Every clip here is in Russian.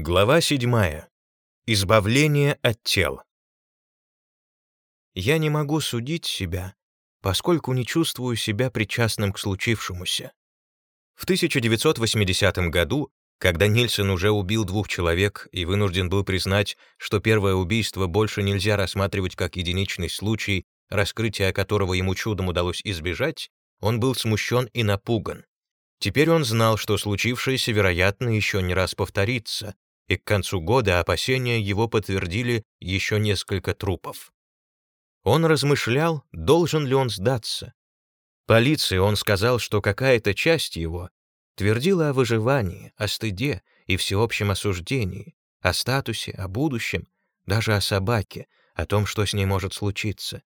Глава 7. Избавление от тел. Я не могу судить себя, поскольку не чувствую себя причастным к случившемуся. В 1980 году, когда Нильсон уже убил двух человек и вынужден был признать, что первое убийство больше нельзя рассматривать как единичный случай, раскрытия которого ему чудом удалось избежать, он был смущен и напуган. Теперь он знал, что случившееся, вероятно, еще не раз повторится, и к концу года опасения его подтвердили еще несколько трупов. Он размышлял, должен ли он сдаться. Полиции он сказал, что какая-то часть его твердила о выживании, о стыде и всеобщем осуждении, о статусе, о будущем, даже о собаке, о том, что с ней может случиться.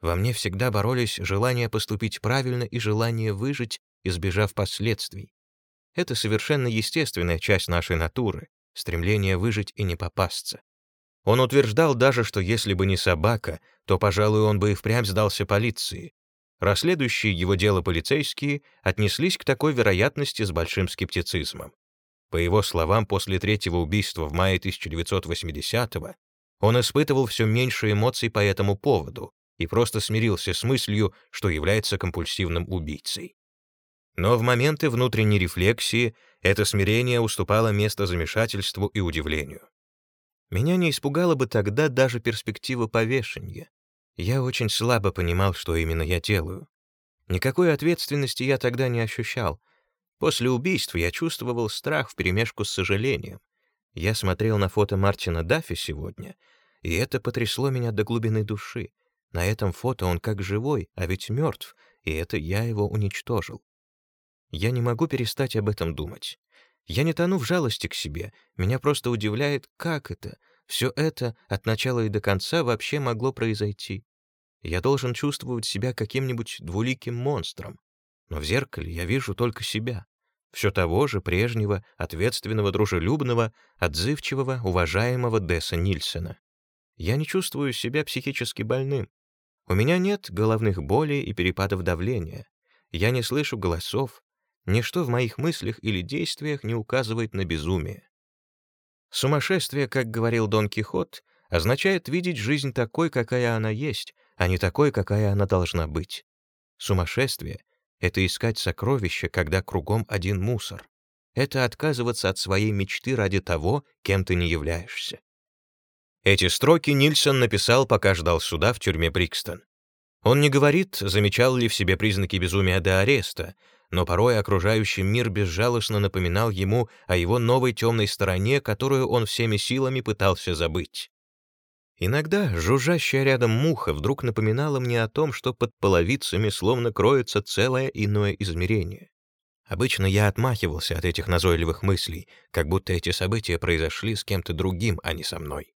Во мне всегда боролись желание поступить правильно и желание выжить, избежав последствий. Это совершенно естественная часть нашей натуры, стремление выжить и не попасться. Он утверждал даже, что если бы не собака, то, пожалуй, он бы и впрямь сдался полиции. Расследующие его дело полицейские отнеслись к такой вероятности с большим скептицизмом. По его словам, после третьего убийства в мае 1980-го он испытывал все меньше эмоций по этому поводу и просто смирился с мыслью, что является компульсивным убийцей. Но в моменты внутренней рефлексии это смирение уступало место замешательству и удивлению. Меня не испугала бы тогда даже перспектива повешения. Я очень слабо понимал, что именно я делаю. Никакой ответственности я тогда не ощущал. После убийства я чувствовал страх вперемешку с сожалением. Я смотрел на фото Мартина Даффи сегодня, и это потрясло меня до глубины души. На этом фото он как живой, а ведь мертв, и это я его уничтожил. Я не могу перестать об этом думать. Я не тону в жалости к себе, меня просто удивляет, как это, все это от начала и до конца вообще могло произойти. Я должен чувствовать себя каким-нибудь двуликим монстром, но в зеркале я вижу только себя, все того же прежнего, ответственного, дружелюбного, отзывчивого, уважаемого Десса Нильсена. Я не чувствую себя психически больным. У меня нет головных болей и перепадов давления. Я не слышу голосов, Ничто в моих мыслях или действиях не указывает на безумие. Сумасшествие, как говорил Дон Кихот, означает видеть жизнь такой, какая она есть, а не такой, какая она должна быть. Сумасшествие — это искать сокровища, когда кругом один мусор. Это отказываться от своей мечты ради того, кем ты не являешься. Эти строки Нильсон написал, пока ждал суда в тюрьме Брикстон. Он не говорит, замечал ли в себе признаки безумия до ареста, но порой окружающий мир безжалостно напоминал ему о его новой темной стороне, которую он всеми силами пытался забыть. Иногда жужжащая рядом муха вдруг напоминала мне о том, что под половицами словно кроется целое иное измерение. Обычно я отмахивался от этих назойливых мыслей, как будто эти события произошли с кем-то другим, а не со мной.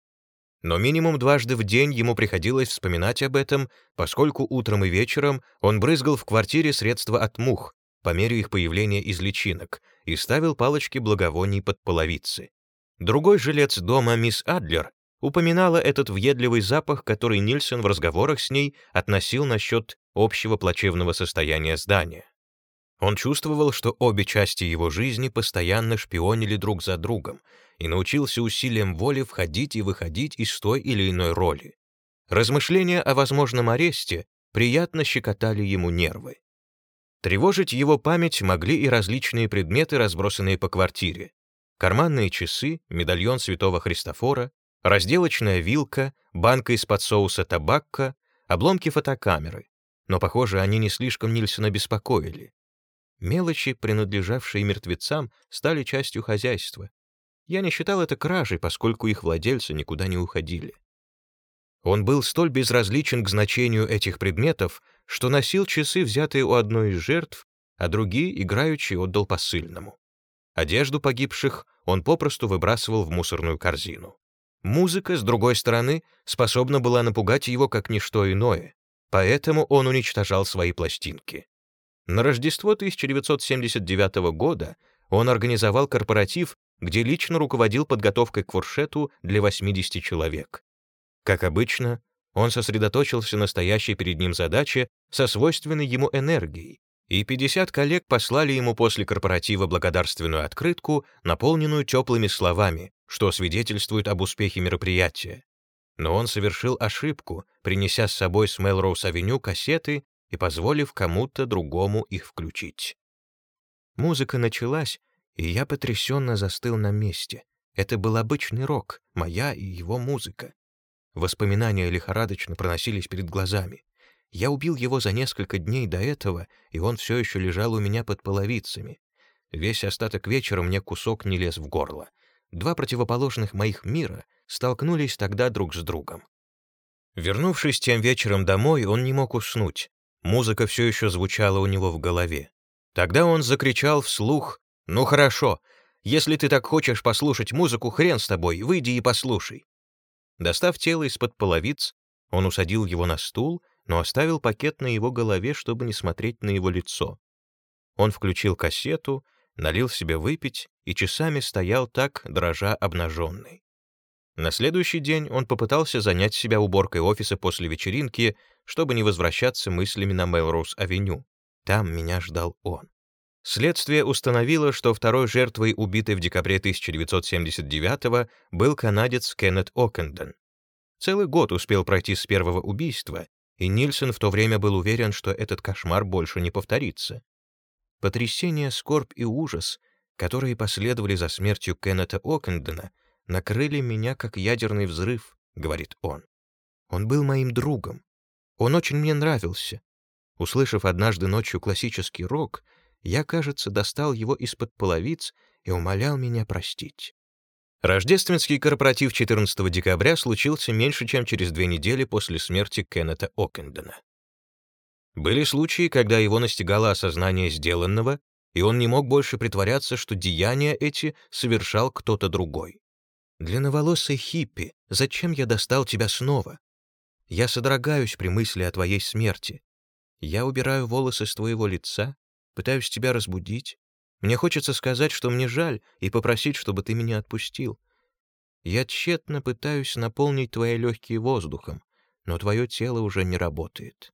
Но минимум дважды в день ему приходилось вспоминать об этом, поскольку утром и вечером он брызгал в квартире средства от мух, по мере их появления из личинок и ставил палочки благовоний под половицы. Другой жилец дома, мисс Адлер, упоминала этот въедливый запах, который Нильсон в разговорах с ней относил насчет общего плачевного состояния здания. Он чувствовал, что обе части его жизни постоянно шпионили друг за другом и научился усилием воли входить и выходить из той или иной роли. Размышления о возможном аресте приятно щекотали ему нервы. Тревожить его память могли и различные предметы, разбросанные по квартире. Карманные часы, медальон святого Христофора, разделочная вилка, банка из-под соуса табакка, обломки фотокамеры. Но, похоже, они не слишком Нильсона беспокоили. Мелочи, принадлежавшие мертвецам, стали частью хозяйства. Я не считал это кражей, поскольку их владельцы никуда не уходили. Он был столь безразличен к значению этих предметов, что носил часы, взятые у одной из жертв, а другие играючи отдал посыльному. Одежду погибших он попросту выбрасывал в мусорную корзину. Музыка, с другой стороны, способна была напугать его как ничто иное, поэтому он уничтожал свои пластинки. На Рождество 1979 года он организовал корпоратив, где лично руководил подготовкой к фуршету для 80 человек. Как обычно, он сосредоточился на стоящей перед ним задаче со свойственной ему энергией, и 50 коллег послали ему после корпоратива благодарственную открытку, наполненную теплыми словами, что свидетельствует об успехе мероприятия. Но он совершил ошибку, принеся с собой с Мелроуз-авеню кассеты и позволив кому-то другому их включить. Музыка началась, и я потрясенно застыл на месте. Это был обычный рок, моя и его музыка. Воспоминания лихорадочно проносились перед глазами. Я убил его за несколько дней до этого, и он все еще лежал у меня под половицами. Весь остаток вечера мне кусок не лез в горло. Два противоположных моих мира столкнулись тогда друг с другом. Вернувшись тем вечером домой, он не мог уснуть. Музыка все еще звучала у него в голове. Тогда он закричал вслух «Ну хорошо, если ты так хочешь послушать музыку, хрен с тобой, выйди и послушай». Достав тело из-под половиц, он усадил его на стул, но оставил пакет на его голове, чтобы не смотреть на его лицо. Он включил кассету, налил себе выпить и часами стоял так, дрожа обнаженный. На следующий день он попытался занять себя уборкой офиса после вечеринки, чтобы не возвращаться мыслями на Мелроуз-авеню. Там меня ждал он. Следствие установило, что второй жертвой, убитой в декабре 1979 был канадец Кеннет Окенден. Целый год успел пройти с первого убийства, и Нильсон в то время был уверен, что этот кошмар больше не повторится. Потрясение, скорбь и ужас, которые последовали за смертью Кеннета Окендена, накрыли меня как ядерный взрыв, говорит он. Он был моим другом. Он очень мне нравился. Услышав однажды ночью классический рок, я, кажется, достал его из-под половиц и умолял меня простить. Рождественский корпоратив 14 декабря случился меньше, чем через две недели после смерти Кеннета Окендена. Были случаи, когда его настигало осознание сделанного, и он не мог больше притворяться, что деяния эти совершал кто-то другой. «Длинноволосый хиппи, зачем я достал тебя снова? Я содрогаюсь при мысли о твоей смерти. Я убираю волосы с твоего лица, Пытаюсь тебя разбудить. Мне хочется сказать, что мне жаль, и попросить, чтобы ты меня отпустил. Я тщетно пытаюсь наполнить твои легкие воздухом, но твое тело уже не работает.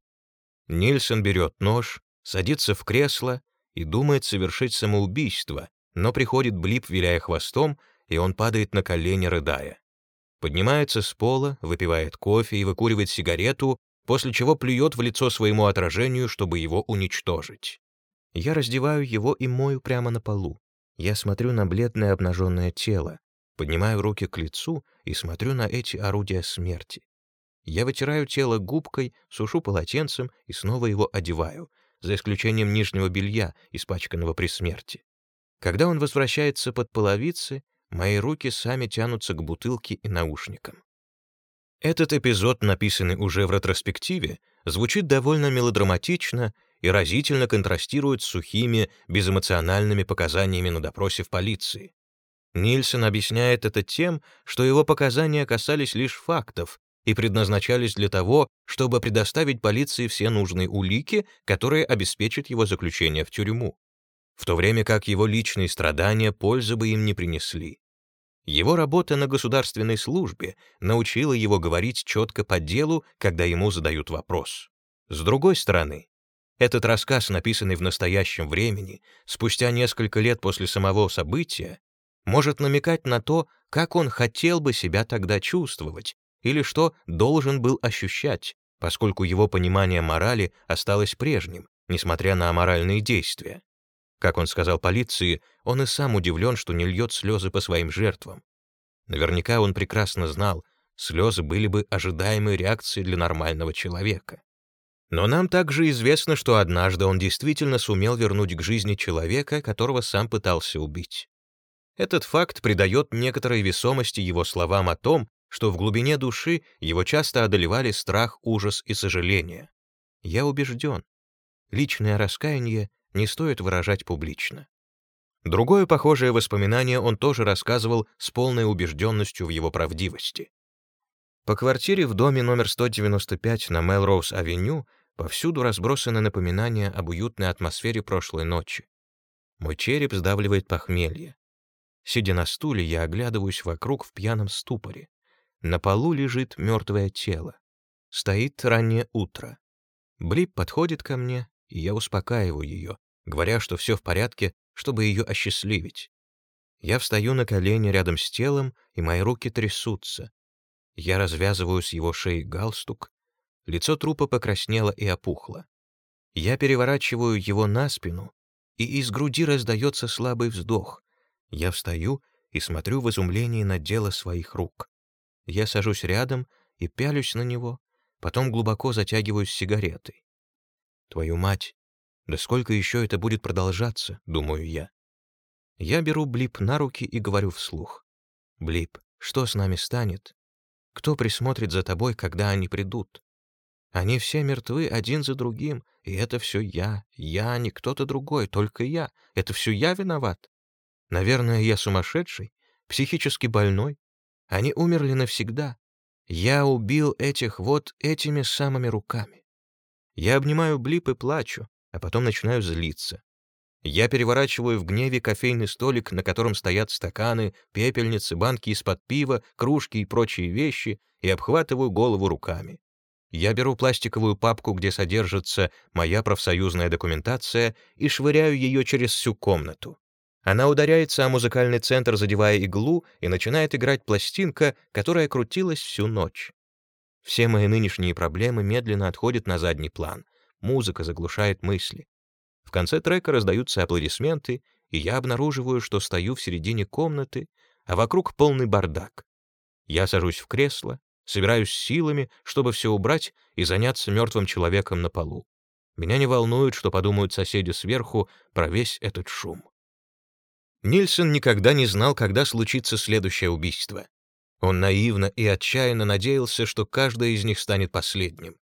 Нильсон берет нож, садится в кресло и думает совершить самоубийство, но приходит Блип, виляя хвостом, и он падает на колени, рыдая. Поднимается с пола, выпивает кофе и выкуривает сигарету, после чего плюет в лицо своему отражению, чтобы его уничтожить. Я раздеваю его и мою прямо на полу. Я смотрю на бледное обнаженное тело, поднимаю руки к лицу и смотрю на эти орудия смерти. Я вытираю тело губкой, сушу полотенцем и снова его одеваю, за исключением нижнего белья, испачканного при смерти. Когда он возвращается под половицы, мои руки сами тянутся к бутылке и наушникам. Этот эпизод, написанный уже в ретроспективе, звучит довольно мелодраматично и разительно контрастирует с сухими, безэмоциональными показаниями на допросе в полиции. Нильсон объясняет это тем, что его показания касались лишь фактов и предназначались для того, чтобы предоставить полиции все нужные улики, которые обеспечат его заключение в тюрьму, в то время как его личные страдания пользы бы им не принесли. Его работа на государственной службе научила его говорить четко по делу, когда ему задают вопрос. С другой стороны, этот рассказ, написанный в настоящем времени, спустя несколько лет после самого события, может намекать на то, как он хотел бы себя тогда чувствовать или что должен был ощущать, поскольку его понимание морали осталось прежним, несмотря на аморальные действия. Как он сказал полиции, он и сам удивлен, что не льет слезы по своим жертвам. Наверняка он прекрасно знал, слезы были бы ожидаемой реакцией для нормального человека. Но нам также известно, что однажды он действительно сумел вернуть к жизни человека, которого сам пытался убить. Этот факт придает некоторой весомости его словам о том, что в глубине души его часто одолевали страх, ужас и сожаление. Я убежден, личное раскаяние не стоит выражать публично. Другое похожее воспоминание он тоже рассказывал с полной убежденностью в его правдивости. По квартире в доме номер 195 на Мелроуз-авеню Повсюду разбросаны напоминания об уютной атмосфере прошлой ночи. Мой череп сдавливает похмелье. Сидя на стуле, я оглядываюсь вокруг в пьяном ступоре. На полу лежит мертвое тело. Стоит раннее утро. Блип подходит ко мне, и я успокаиваю ее, говоря, что все в порядке, чтобы ее осчастливить. Я встаю на колени рядом с телом, и мои руки трясутся. Я развязываю с его шеи галстук. Лицо трупа покраснело и опухло. Я переворачиваю его на спину, и из груди раздается слабый вздох. Я встаю и смотрю в изумлении на дело своих рук. Я сажусь рядом и пялюсь на него, потом глубоко затягиваюсь сигаретой. Твою мать, да сколько еще это будет продолжаться, думаю я. Я беру Блип на руки и говорю вслух. «Блип, что с нами станет? Кто присмотрит за тобой, когда они придут? Они все мертвы один за другим, и это все я. Я, не кто-то другой, только я. Это все я виноват. Наверное, я сумасшедший, психически больной. Они умерли навсегда. Я убил этих вот этими самыми руками. Я обнимаю Блип и плачу, а потом начинаю злиться. Я переворачиваю в гневе кофейный столик, на котором стоят стаканы, пепельницы, банки из-под пива, кружки и прочие вещи, и обхватываю голову руками. Я беру пластиковую папку, где содержится моя профсоюзная документация, и швыряю ее через всю комнату. Она ударяется о музыкальный центр, задевая иглу, и начинает играть пластинка, которая крутилась всю ночь. Все мои нынешние проблемы медленно отходят на задний план. Музыка заглушает мысли. В конце трека раздаются аплодисменты, и я обнаруживаю, что стою в середине комнаты, а вокруг полный бардак. Я сажусь в кресло, собираюсь силами, чтобы все убрать и заняться мертвым человеком на полу. Меня не волнует, что подумают соседи сверху про весь этот шум. Нильсон никогда не знал, когда случится следующее убийство. Он наивно и отчаянно надеялся, что каждое из них станет последним.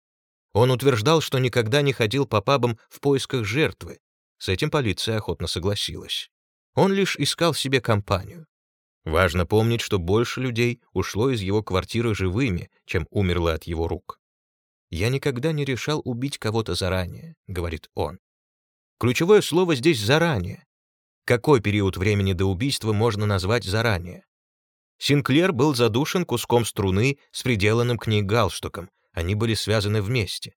Он утверждал, что никогда не ходил по пабам в поисках жертвы. С этим полиция охотно согласилась. Он лишь искал себе компанию. Важно помнить, что больше людей ушло из его квартиры живыми, чем умерло от его рук. «Я никогда не решал убить кого-то заранее», — говорит он. Ключевое слово здесь «заранее». Какой период времени до убийства можно назвать заранее? Синклер был задушен куском струны с приделанным к ней галстуком, они были связаны вместе.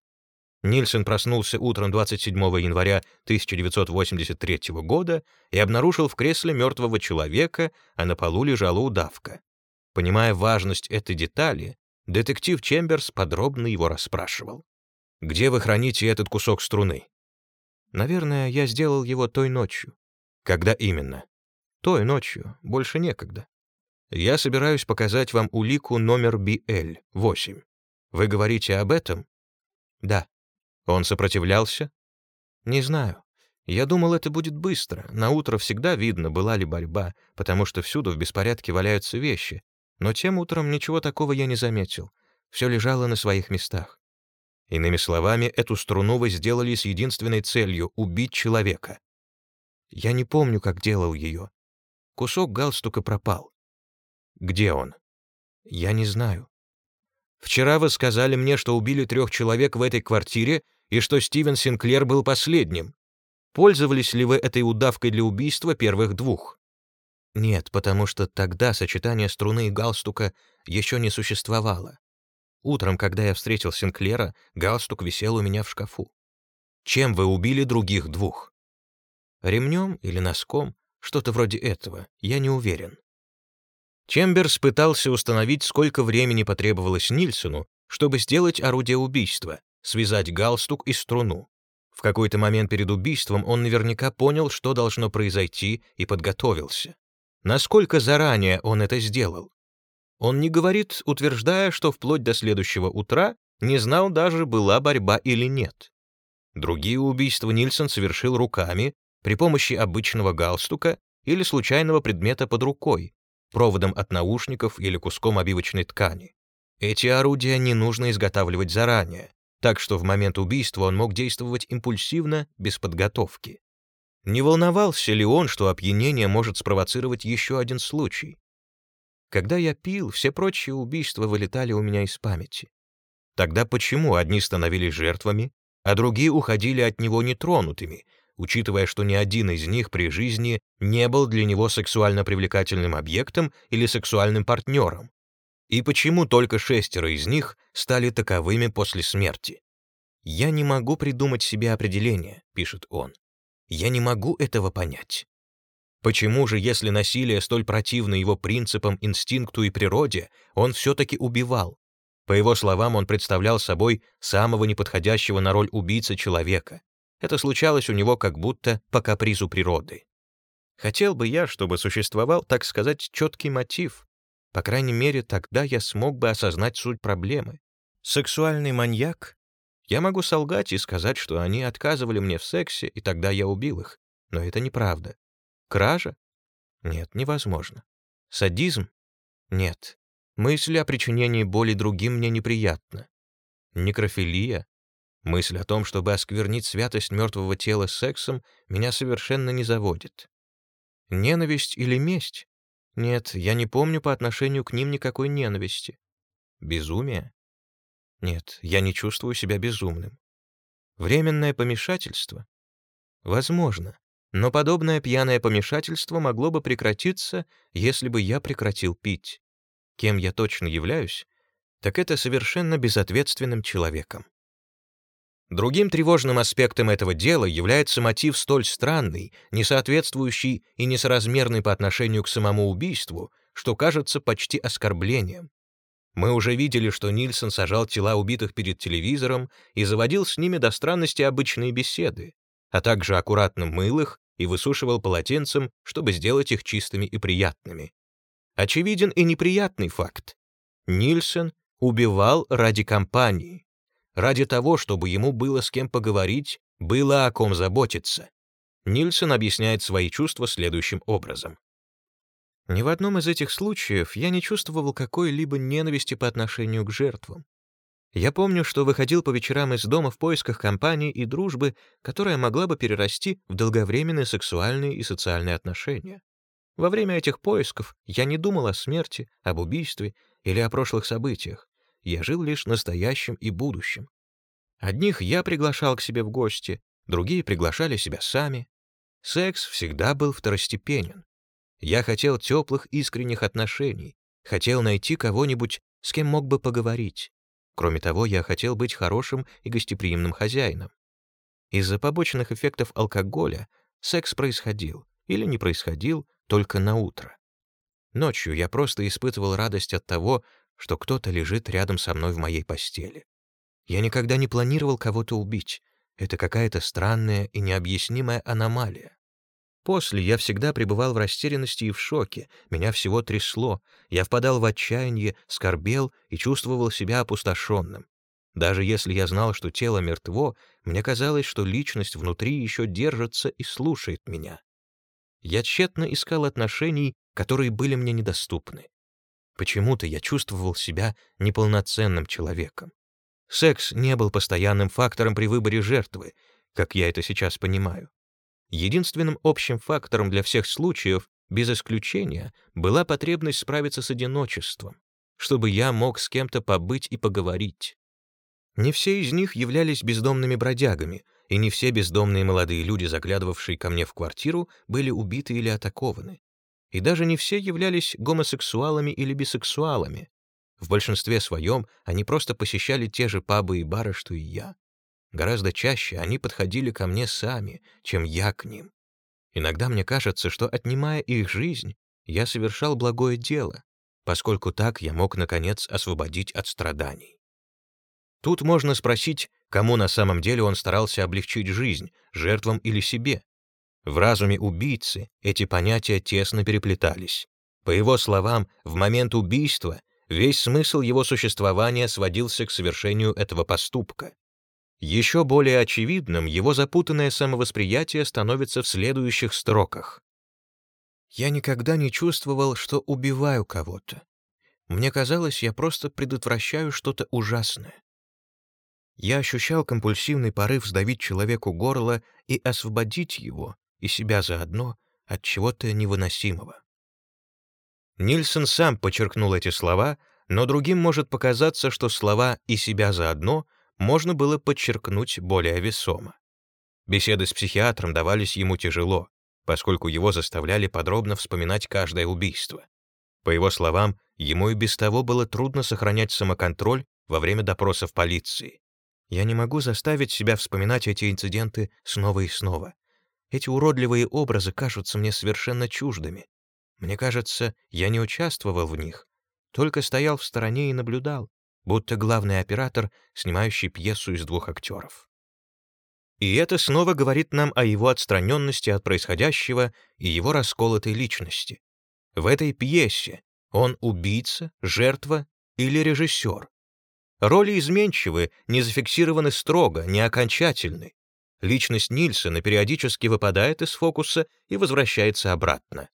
Нильсон проснулся утром 27 января 1983 года и обнаружил в кресле мертвого человека, а на полу лежала удавка. Понимая важность этой детали, детектив Чемберс подробно его расспрашивал. «Где вы храните этот кусок струны?» «Наверное, я сделал его той ночью». «Когда именно?» «Той ночью. Больше некогда. Я собираюсь показать вам улику номер BL-8. Вы говорите об этом? Да. Он сопротивлялся? Не знаю. Я думал, это будет быстро. На утро всегда видно, была ли борьба, потому что всюду в беспорядке валяются вещи. Но тем утром ничего такого я не заметил. Все лежало на своих местах. Иными словами, эту струну вы сделали с единственной целью — убить человека. Я не помню, как делал ее. Кусок галстука пропал. Где он? Я не знаю. Вчера вы сказали мне, что убили трех человек в этой квартире и что Стивен Синклер был последним. Пользовались ли вы этой удавкой для убийства первых двух? Нет, потому что тогда сочетание струны и галстука еще не существовало. Утром, когда я встретил Синклера, галстук висел у меня в шкафу. Чем вы убили других двух? Ремнем или носком? Что-то вроде этого, я не уверен. Чемберс пытался установить, сколько времени потребовалось Нильсону, чтобы сделать орудие убийства, связать галстук и струну. В какой-то момент перед убийством он наверняка понял, что должно произойти, и подготовился. Насколько заранее он это сделал? Он не говорит, утверждая, что вплоть до следующего утра не знал даже, была борьба или нет. Другие убийства Нильсон совершил руками, при помощи обычного галстука или случайного предмета под рукой, проводом от наушников или куском обивочной ткани. Эти орудия не нужно изготавливать заранее, так что в момент убийства он мог действовать импульсивно, без подготовки. Не волновался ли он, что опьянение может спровоцировать еще один случай? Когда я пил, все прочие убийства вылетали у меня из памяти. Тогда почему одни становились жертвами, а другие уходили от него нетронутыми, учитывая, что ни один из них при жизни не был для него сексуально привлекательным объектом или сексуальным партнером, и почему только шестеро из них стали таковыми после смерти. «Я не могу придумать себе определение», — пишет он. «Я не могу этого понять». Почему же, если насилие столь противно его принципам, инстинкту и природе, он все-таки убивал? По его словам, он представлял собой самого неподходящего на роль убийцы человека. Это случалось у него как будто по капризу природы. Хотел бы я, чтобы существовал, так сказать, четкий мотив. По крайней мере, тогда я смог бы осознать суть проблемы. Сексуальный маньяк? Я могу солгать и сказать, что они отказывали мне в сексе, и тогда я убил их. Но это неправда. Кража? Нет, невозможно. Садизм? Нет. Мысль о причинении боли другим мне неприятна. Некрофилия? Мысль о том, чтобы осквернить святость мертвого тела сексом, меня совершенно не заводит. Ненависть или месть? Нет, я не помню по отношению к ним никакой ненависти. Безумие? Нет, я не чувствую себя безумным. Временное помешательство? Возможно. Но подобное пьяное помешательство могло бы прекратиться, если бы я прекратил пить. Кем я точно являюсь, так это совершенно безответственным человеком. Другим тревожным аспектом этого дела является мотив столь странный, несоответствующий и несоразмерный по отношению к самому убийству, что кажется почти оскорблением. Мы уже видели, что Нильсон сажал тела убитых перед телевизором и заводил с ними до странности обычные беседы, а также аккуратно мыл их и высушивал полотенцем, чтобы сделать их чистыми и приятными. Очевиден и неприятный факт. Нильсон убивал ради компании, ради того, чтобы ему было с кем поговорить, было о ком заботиться. Нильсон объясняет свои чувства следующим образом. Ни в одном из этих случаев я не чувствовал какой-либо ненависти по отношению к жертвам. Я помню, что выходил по вечерам из дома в поисках компании и дружбы, которая могла бы перерасти в долговременные сексуальные и социальные отношения. Во время этих поисков я не думал о смерти, об убийстве или о прошлых событиях. Я жил лишь настоящим и будущим. Одних я приглашал к себе в гости, другие приглашали себя сами. Секс всегда был второстепенен. Я хотел теплых искренних отношений, хотел найти кого-нибудь, с кем мог бы поговорить. Кроме того, я хотел быть хорошим и гостеприимным хозяином. Из-за побочных эффектов алкоголя секс происходил или не происходил только на утро. Ночью я просто испытывал радость от того, что кто-то лежит рядом со мной в моей постели. Я никогда не планировал кого-то убить. Это какая-то странная и необъяснимая аномалия. После я всегда пребывал в растерянности и в шоке, меня всего трясло, я впадал в отчаяние, скорбел и чувствовал себя опустошенным. Даже если я знал, что тело мертво, мне казалось, что личность внутри еще держится и слушает меня. Я тщетно искал отношений, которые были мне недоступны. Почему-то я чувствовал себя неполноценным человеком. Секс не был постоянным фактором при выборе жертвы, как я это сейчас понимаю. Единственным общим фактором для всех случаев, без исключения, была потребность справиться с одиночеством, чтобы я мог с кем-то побыть и поговорить. Не все из них являлись бездомными бродягами, и не все бездомные молодые люди, заглядывавшие ко мне в квартиру, были убиты или атакованы. И даже не все являлись гомосексуалами или бисексуалами. В большинстве своем они просто посещали те же пабы и бары, что и я. Гораздо чаще они подходили ко мне сами, чем я к ним. Иногда мне кажется, что, отнимая их жизнь, я совершал благое дело, поскольку так я мог, наконец, освободить от страданий. Тут можно спросить, кому на самом деле он старался облегчить жизнь, жертвам или себе. В разуме убийцы эти понятия тесно переплетались. По его словам, в момент убийства весь смысл его существования сводился к совершению этого поступка. Еще более очевидным его запутанное самовосприятие становится в следующих строках. «Я никогда не чувствовал, что убиваю кого-то. Мне казалось, я просто предотвращаю что-то ужасное. Я ощущал компульсивный порыв сдавить человеку горло и освободить его, и себя заодно, от чего-то невыносимого. Нильсон сам подчеркнул эти слова, но другим может показаться, что слова «и себя заодно» можно было подчеркнуть более весомо. Беседы с психиатром давались ему тяжело, поскольку его заставляли подробно вспоминать каждое убийство. По его словам, ему и без того было трудно сохранять самоконтроль во время допросов полиции. Я не могу заставить себя вспоминать эти инциденты снова и снова. Эти уродливые образы кажутся мне совершенно чуждыми. Мне кажется, я не участвовал в них, только стоял в стороне и наблюдал, будто главный оператор, снимающий пьесу из двух актеров. И это снова говорит нам о его отстраненности от происходящего и его расколотой личности. В этой пьесе он убийца, жертва или режиссер. Роли изменчивы, не зафиксированы строго, не окончательны. Личность Нильсона периодически выпадает из фокуса и возвращается обратно.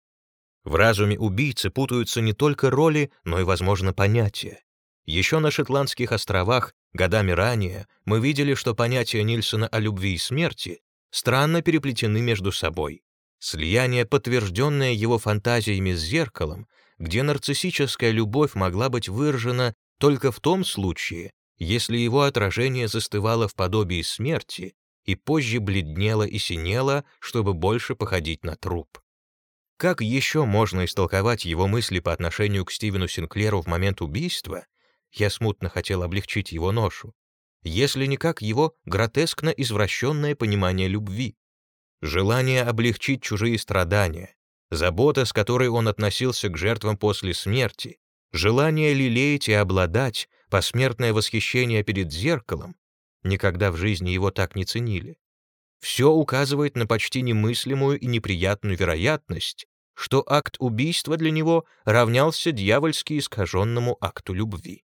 В разуме убийцы путаются не только роли, но и, возможно, понятия. Еще на Шотландских островах годами ранее мы видели, что понятия Нильсона о любви и смерти странно переплетены между собой. Слияние, подтвержденное его фантазиями с зеркалом, где нарциссическая любовь могла быть выражена только в том случае, если его отражение застывало в подобии смерти и позже бледнело и синело, чтобы больше походить на труп. Как еще можно истолковать его мысли по отношению к Стивену Синклеру в момент убийства, я смутно хотел облегчить его ношу, если не как его гротескно извращенное понимание любви. Желание облегчить чужие страдания, забота, с которой он относился к жертвам после смерти, желание лелеять и обладать, посмертное восхищение перед зеркалом, никогда в жизни его так не ценили. Все указывает на почти немыслимую и неприятную вероятность, что акт убийства для него равнялся дьявольски искаженному акту любви.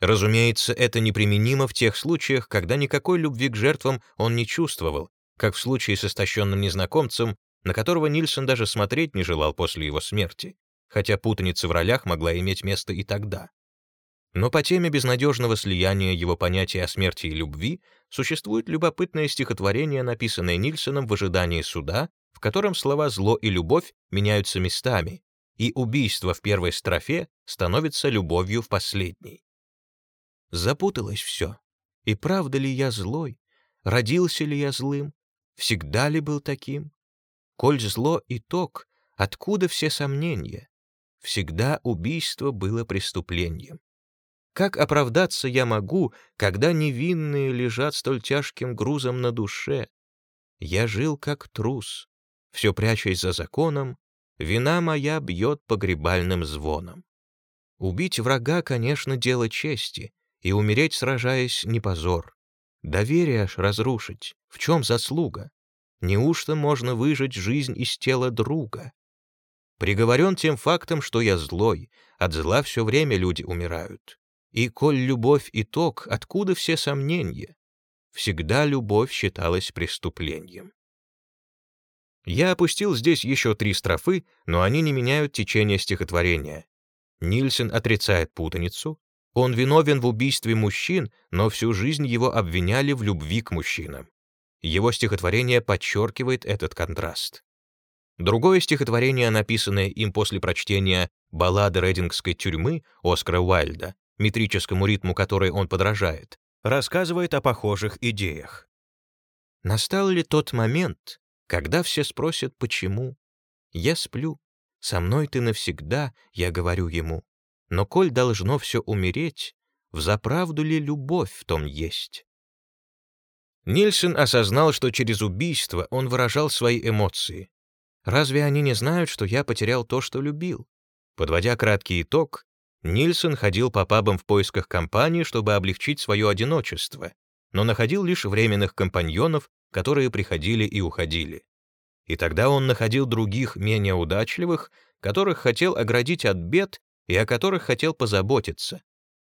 Разумеется, это неприменимо в тех случаях, когда никакой любви к жертвам он не чувствовал, как в случае с истощенным незнакомцем, на которого Нильсон даже смотреть не желал после его смерти, хотя путаница в ролях могла иметь место и тогда. Но по теме безнадежного слияния его понятия о смерти и любви существует любопытное стихотворение, написанное Нильсоном в ожидании суда, в котором слова «зло» и «любовь» меняются местами, и убийство в первой строфе становится любовью в последней. Запуталось все. И правда ли я злой? Родился ли я злым? Всегда ли был таким? Коль зло — итог, откуда все сомнения? Всегда убийство было преступлением. Как оправдаться я могу, когда невинные лежат столь тяжким грузом на душе? Я жил как трус, все прячась за законом, вина моя бьет погребальным звоном. Убить врага, конечно, дело чести, и умереть, сражаясь, не позор. Доверие аж разрушить, в чем заслуга? Неужто можно выжить жизнь из тела друга? Приговорен тем фактом, что я злой, от зла все время люди умирают. И коль любовь — итог, откуда все сомнения? Всегда любовь считалась преступлением. Я опустил здесь еще три строфы, но они не меняют течение стихотворения. Нильсен отрицает путаницу, он виновен в убийстве мужчин, но всю жизнь его обвиняли в любви к мужчинам. Его стихотворение подчеркивает этот контраст. Другое стихотворение, написанное им после прочтения баллады Рейдингской тюрьмы Оскара Уайльда, метрическому ритму которой он подражает, рассказывает о похожих идеях. Настал ли тот момент, когда все спросят, почему? Я сплю, со мной ты навсегда, я говорю ему. Но коль должно все умереть, взаправду ли любовь в том есть? Нильсон осознал, что через убийство он выражал свои эмоции. Разве они не знают, что я потерял то, что любил? Подводя краткий итог, Нильсон ходил по пабам в поисках компании, чтобы облегчить свое одиночество, но находил лишь временных компаньонов, которые приходили и уходили. И тогда он находил других, менее удачливых, которых хотел оградить от бед и о которых хотел позаботиться.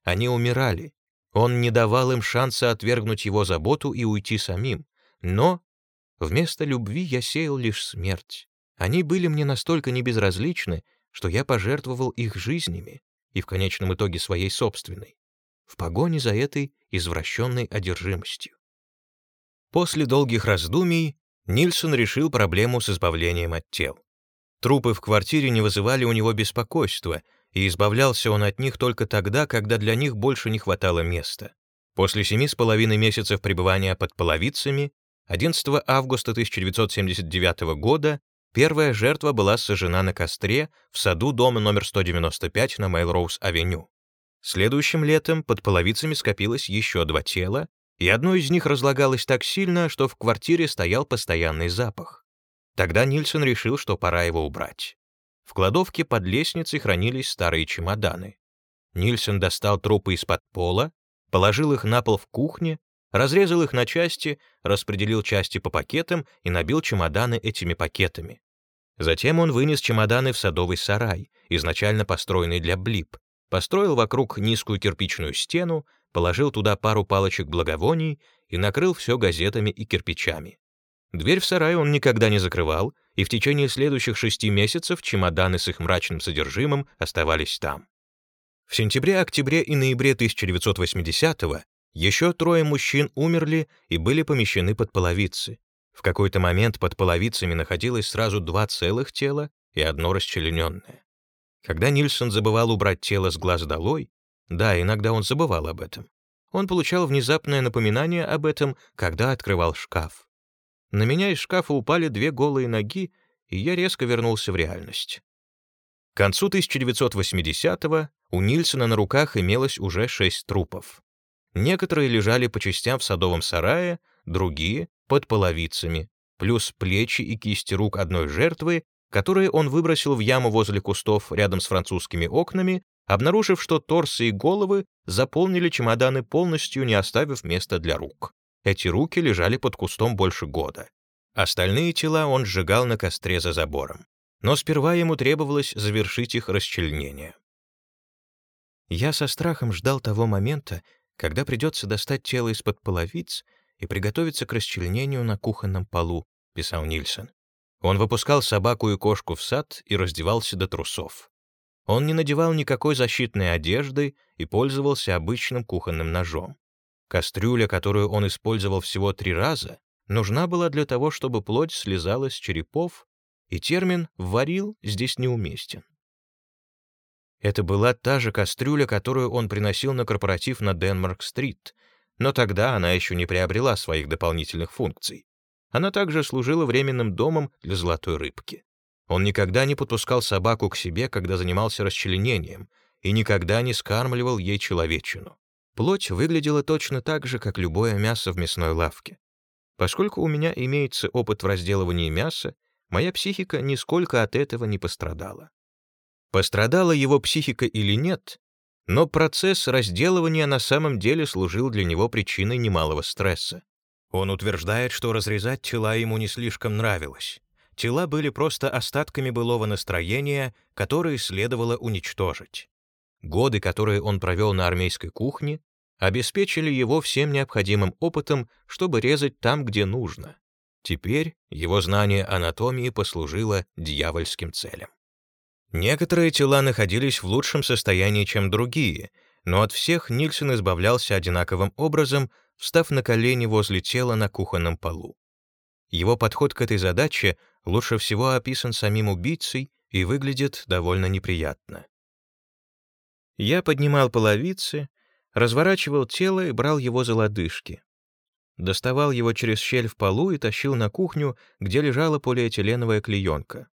Они умирали. Он не давал им шанса отвергнуть его заботу и уйти самим. Но вместо любви я сеял лишь смерть. Они были мне настолько небезразличны, что я пожертвовал их жизнями и в конечном итоге своей собственной, в погоне за этой извращенной одержимостью. После долгих раздумий Нильсон решил проблему с избавлением от тел. Трупы в квартире не вызывали у него беспокойства, и избавлялся он от них только тогда, когда для них больше не хватало места. После семи с половиной месяцев пребывания под половицами 11 августа 1979 года первая жертва была сожжена на костре в саду дома номер 195 на Мейлроуз-авеню. Следующим летом под половицами скопилось еще два тела, и одно из них разлагалось так сильно, что в квартире стоял постоянный запах. Тогда Нильсон решил, что пора его убрать. В кладовке под лестницей хранились старые чемоданы. Нильсон достал трупы из-под пола, положил их на пол в кухне, разрезал их на части, распределил части по пакетам и набил чемоданы этими пакетами. Затем он вынес чемоданы в садовый сарай, изначально построенный для блип, построил вокруг низкую кирпичную стену, положил туда пару палочек благовоний и накрыл все газетами и кирпичами. Дверь в сарай он никогда не закрывал, и в течение следующих шести месяцев чемоданы с их мрачным содержимым оставались там. В сентябре, октябре и ноябре 1980-го еще трое мужчин умерли и были помещены под половицы. В какой-то момент под половицами находилось сразу два целых тела и одно расчлененное. Когда Нильсон забывал убрать тело с глаз долой, да, иногда он забывал об этом, он получал внезапное напоминание об этом, когда открывал шкаф. На меня из шкафа упали две голые ноги, и я резко вернулся в реальность. К концу 1980-го у Нильсона на руках имелось уже шесть трупов. Некоторые лежали по частям в садовом сарае, другие — под половицами, плюс плечи и кисти рук одной жертвы, которые он выбросил в яму возле кустов рядом с французскими окнами, обнаружив, что торсы и головы заполнили чемоданы полностью, не оставив места для рук. Эти руки лежали под кустом больше года. Остальные тела он сжигал на костре за забором. Но сперва ему требовалось завершить их расчленение. Я со страхом ждал того момента, когда придется достать тело из-под половиц и приготовиться к расчленению на кухонном полу, писал Нильсон. Он выпускал собаку и кошку в сад и раздевался до трусов. Он не надевал никакой защитной одежды и пользовался обычным кухонным ножом. Кастрюля, которую он использовал всего три раза, нужна была для того, чтобы плоть слезала с черепов, и термин «варил» здесь неуместен. Это была та же кастрюля, которую он приносил на корпоратив на Денмарк-стрит, но тогда она еще не приобрела своих дополнительных функций. Она также служила временным домом для золотой рыбки. Он никогда не подпускал собаку к себе, когда занимался расчленением, и никогда не скармливал ей человечину. Плоть выглядела точно так же, как любое мясо в мясной лавке. Поскольку у меня имеется опыт в разделывании мяса, моя психика нисколько от этого не пострадала. Пострадала его психика или нет, но процесс разделывания на самом деле служил для него причиной немалого стресса. Он утверждает, что разрезать тела ему не слишком нравилось. Тела были просто остатками былого настроения, которые следовало уничтожить. Годы, которые он провел на армейской кухне, обеспечили его всем необходимым опытом, чтобы резать там, где нужно. Теперь его знание анатомии послужило дьявольским целям. Некоторые тела находились в лучшем состоянии, чем другие, но от всех Нильсон избавлялся одинаковым образом, встав на колени возле тела на кухонном полу. Его подход к этой задаче лучше всего описан самим убийцей и выглядит довольно неприятно. Я поднимал половицы, разворачивал тело и брал его за лодыжки. Доставал его через щель в полу и тащил на кухню, где лежала полиэтиленовая клеенка.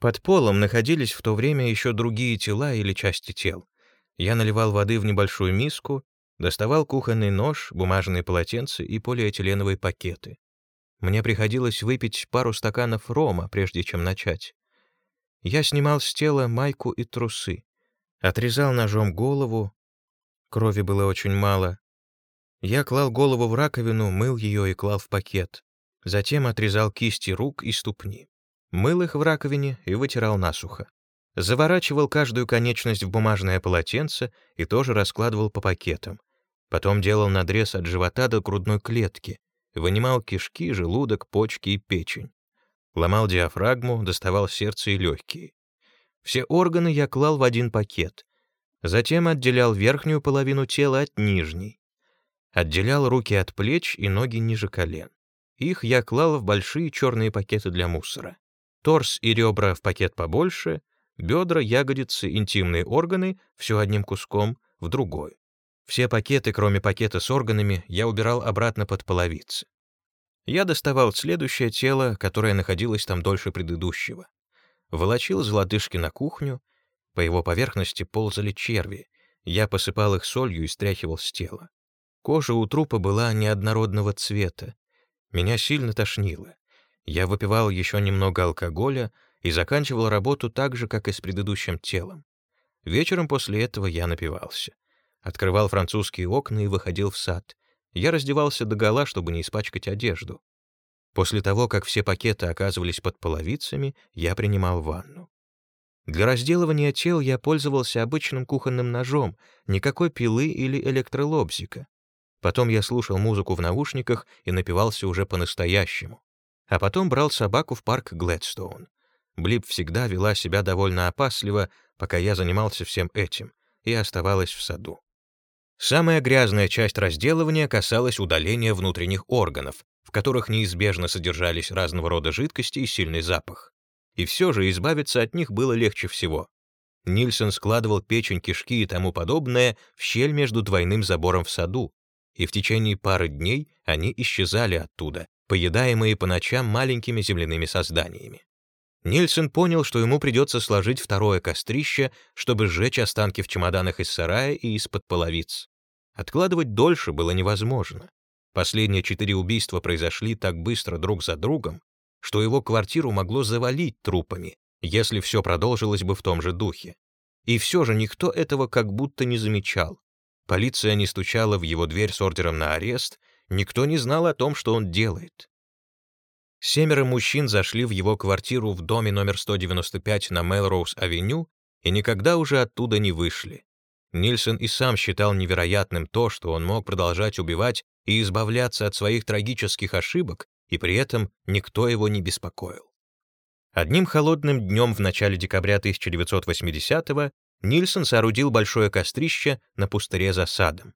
Под полом находились в то время еще другие тела или части тел. Я наливал воды в небольшую миску, доставал кухонный нож, бумажные полотенца и полиэтиленовые пакеты. Мне приходилось выпить пару стаканов рома, прежде чем начать. Я снимал с тела майку и трусы. Отрезал ножом голову. Крови было очень мало. Я клал голову в раковину, мыл ее и клал в пакет. Затем отрезал кисти рук и ступни. Мыл их в раковине и вытирал насухо. Заворачивал каждую конечность в бумажное полотенце и тоже раскладывал по пакетам. Потом делал надрез от живота до грудной клетки, вынимал кишки, желудок, почки и печень. Ломал диафрагму, доставал сердце и легкие. Все органы я клал в один пакет. Затем отделял верхнюю половину тела от нижней. Отделял руки от плеч и ноги ниже колен. Их я клал в большие черные пакеты для мусора. Торс и ребра в пакет побольше, бедра, ягодицы, интимные органы — все одним куском, в другой. Все пакеты, кроме пакета с органами, я убирал обратно под половицы. Я доставал следующее тело, которое находилось там дольше предыдущего волочил из лодыжки на кухню, по его поверхности ползали черви, я посыпал их солью и стряхивал с тела. Кожа у трупа была неоднородного цвета. Меня сильно тошнило. Я выпивал еще немного алкоголя и заканчивал работу так же, как и с предыдущим телом. Вечером после этого я напивался. Открывал французские окна и выходил в сад. Я раздевался догола, чтобы не испачкать одежду. После того, как все пакеты оказывались под половицами, я принимал ванну. Для разделывания тел я пользовался обычным кухонным ножом, никакой пилы или электролобзика. Потом я слушал музыку в наушниках и напивался уже по-настоящему. А потом брал собаку в парк Глэдстоун. Блип всегда вела себя довольно опасливо, пока я занимался всем этим, и оставалась в саду. Самая грязная часть разделывания касалась удаления внутренних органов, в которых неизбежно содержались разного рода жидкости и сильный запах и все же избавиться от них было легче всего. Нильсон складывал печень, кишки и тому подобное в щель между двойным забором в саду, и в течение пары дней они исчезали оттуда, поедаемые по ночам маленькими земляными созданиями. Нильсон понял, что ему придется сложить второе кострище, чтобы сжечь останки в чемоданах из сарая и из-под половиц. Откладывать дольше было невозможно. Последние четыре убийства произошли так быстро друг за другом, что его квартиру могло завалить трупами, если все продолжилось бы в том же духе. И все же никто этого как будто не замечал. Полиция не стучала в его дверь с ордером на арест, никто не знал о том, что он делает. Семеро мужчин зашли в его квартиру в доме номер 195 на Мелроуз-авеню и никогда уже оттуда не вышли. Нильсон и сам считал невероятным то, что он мог продолжать убивать и избавляться от своих трагических ошибок, и при этом никто его не беспокоил. Одним холодным днем в начале декабря 1980-го Нильсон соорудил большое кострище на пустыре за садом.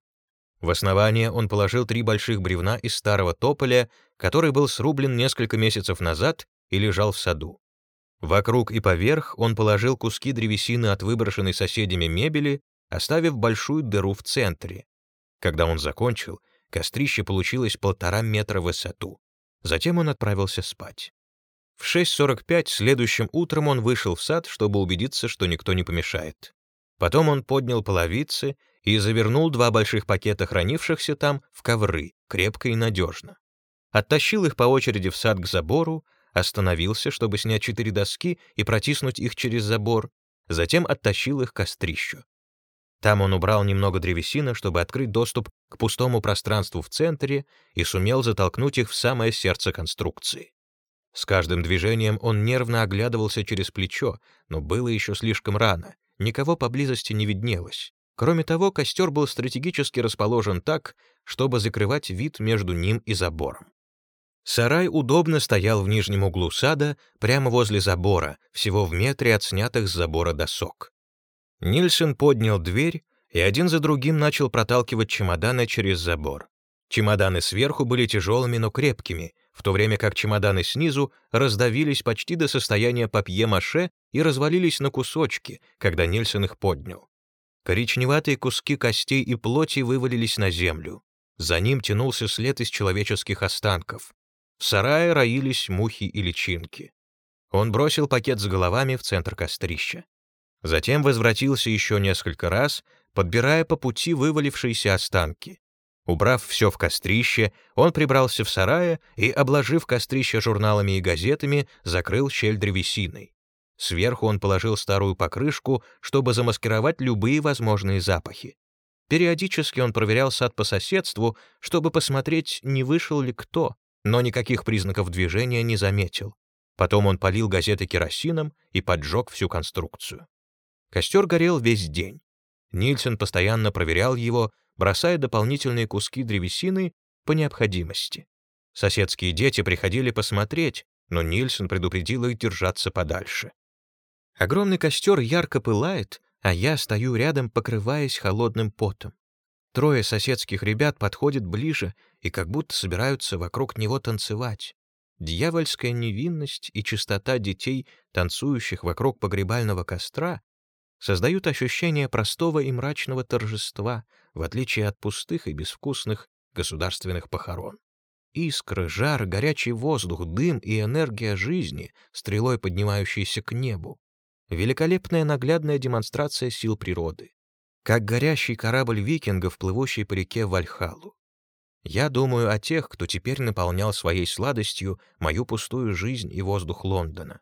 В основание он положил три больших бревна из старого тополя, который был срублен несколько месяцев назад и лежал в саду. Вокруг и поверх он положил куски древесины от выброшенной соседями мебели, оставив большую дыру в центре. Когда он закончил, кострище получилось полтора метра в высоту. Затем он отправился спать. В 6.45 следующим утром он вышел в сад, чтобы убедиться, что никто не помешает. Потом он поднял половицы и завернул два больших пакета, хранившихся там, в ковры, крепко и надежно. Оттащил их по очереди в сад к забору, остановился, чтобы снять четыре доски и протиснуть их через забор, затем оттащил их к кострищу. Там он убрал немного древесины, чтобы открыть доступ к пустому пространству в центре и сумел затолкнуть их в самое сердце конструкции. С каждым движением он нервно оглядывался через плечо, но было еще слишком рано, никого поблизости не виднелось. Кроме того, костер был стратегически расположен так, чтобы закрывать вид между ним и забором. Сарай удобно стоял в нижнем углу сада, прямо возле забора, всего в метре от снятых с забора досок. Нильсон поднял дверь и один за другим начал проталкивать чемоданы через забор. Чемоданы сверху были тяжелыми, но крепкими, в то время как чемоданы снизу раздавились почти до состояния папье-маше и развалились на кусочки, когда Нильсон их поднял. Коричневатые куски костей и плоти вывалились на землю. За ним тянулся след из человеческих останков. В сарае роились мухи и личинки. Он бросил пакет с головами в центр кострища. Затем возвратился еще несколько раз, подбирая по пути вывалившиеся останки. Убрав все в кострище, он прибрался в сарае и, обложив кострище журналами и газетами, закрыл щель древесиной. Сверху он положил старую покрышку, чтобы замаскировать любые возможные запахи. Периодически он проверял сад по соседству, чтобы посмотреть, не вышел ли кто, но никаких признаков движения не заметил. Потом он полил газеты керосином и поджег всю конструкцию. Костер горел весь день. Нильсон постоянно проверял его, бросая дополнительные куски древесины по необходимости. Соседские дети приходили посмотреть, но Нильсон предупредил их держаться подальше. Огромный костер ярко пылает, а я стою рядом, покрываясь холодным потом. Трое соседских ребят подходят ближе и как будто собираются вокруг него танцевать. Дьявольская невинность и чистота детей, танцующих вокруг погребального костра, создают ощущение простого и мрачного торжества, в отличие от пустых и безвкусных государственных похорон. Искры, жар, горячий воздух, дым и энергия жизни, стрелой поднимающиеся к небу. Великолепная наглядная демонстрация сил природы. Как горящий корабль викингов, плывущий по реке Вальхалу. Я думаю о тех, кто теперь наполнял своей сладостью мою пустую жизнь и воздух Лондона.